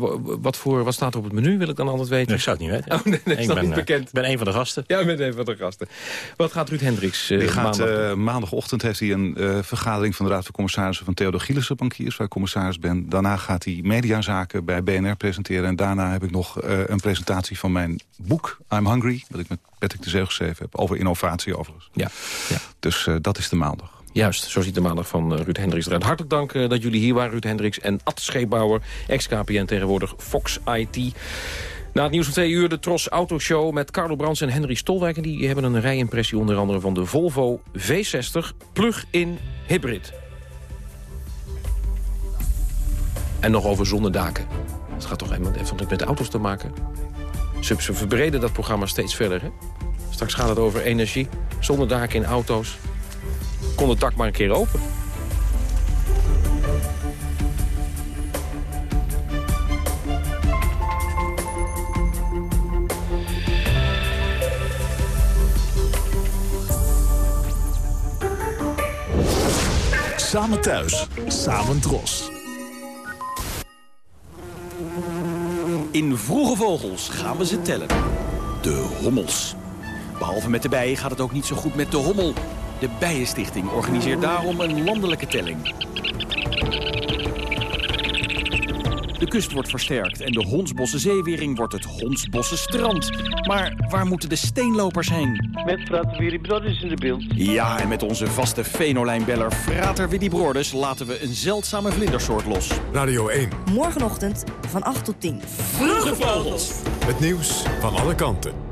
wat, voor, wat staat er op het menu, wil ik dan altijd weten? Nee, ik zou het niet weten. Oh, nee, nee, ik ben, niet bekend. ben een van de gasten. Ja, ik ben een van de gasten. Wat gaat Ruud Hendricks uh, Die gaat, maandag uh, maandagochtend heeft hij een uh, vergadering van de Raad van Commissarissen van Theodor Gielissen Bankiers, waar ik commissaris ben. Daarna gaat hij mediazaken bij BNR presenteren. En daarna heb ik nog een presentatie van mijn boek I'm Hungry, wat ik met Patrick de Zeeuw geschreven heb, over innovatie overigens. Ja. ja. Dus dat is de maandag. Juist, zo ziet de maandag van uh, Ruud Hendricks eruit. Hartelijk dank uh, dat jullie hier waren, Ruud Hendricks en Ad Scheepbouwer, ex-KPN tegenwoordig Fox IT. Na het nieuws van twee uur de Tros Autoshow met Carlo Brands en Henry Stolwijk. En die hebben een rijimpressie onder andere van de Volvo V60 plug-in hybrid. En nog over zonnedaken. Het gaat toch helemaal even met auto's te maken. Ze, ze verbreden dat programma steeds verder. Hè? Straks gaat het over energie, zonnedaken in auto's. Kon het dak maar een keer open. Samen thuis, samen dros. In Vroege Vogels gaan we ze tellen. De hommels. Behalve met de bijen gaat het ook niet zo goed met de hommel. De Bijenstichting organiseert daarom een landelijke telling. De kust wordt versterkt en de Hondsbosse zeewering wordt het Hondsbosse strand. Maar waar moeten de steenlopers heen? Met Frater Willy Broders in de beeld. Ja, en met onze vaste fenolijnbeller Frater Willy Broders laten we een zeldzame vlindersoort los. Radio 1. Morgenochtend van 8 tot 10. Vroege Vogels. Het nieuws van alle kanten.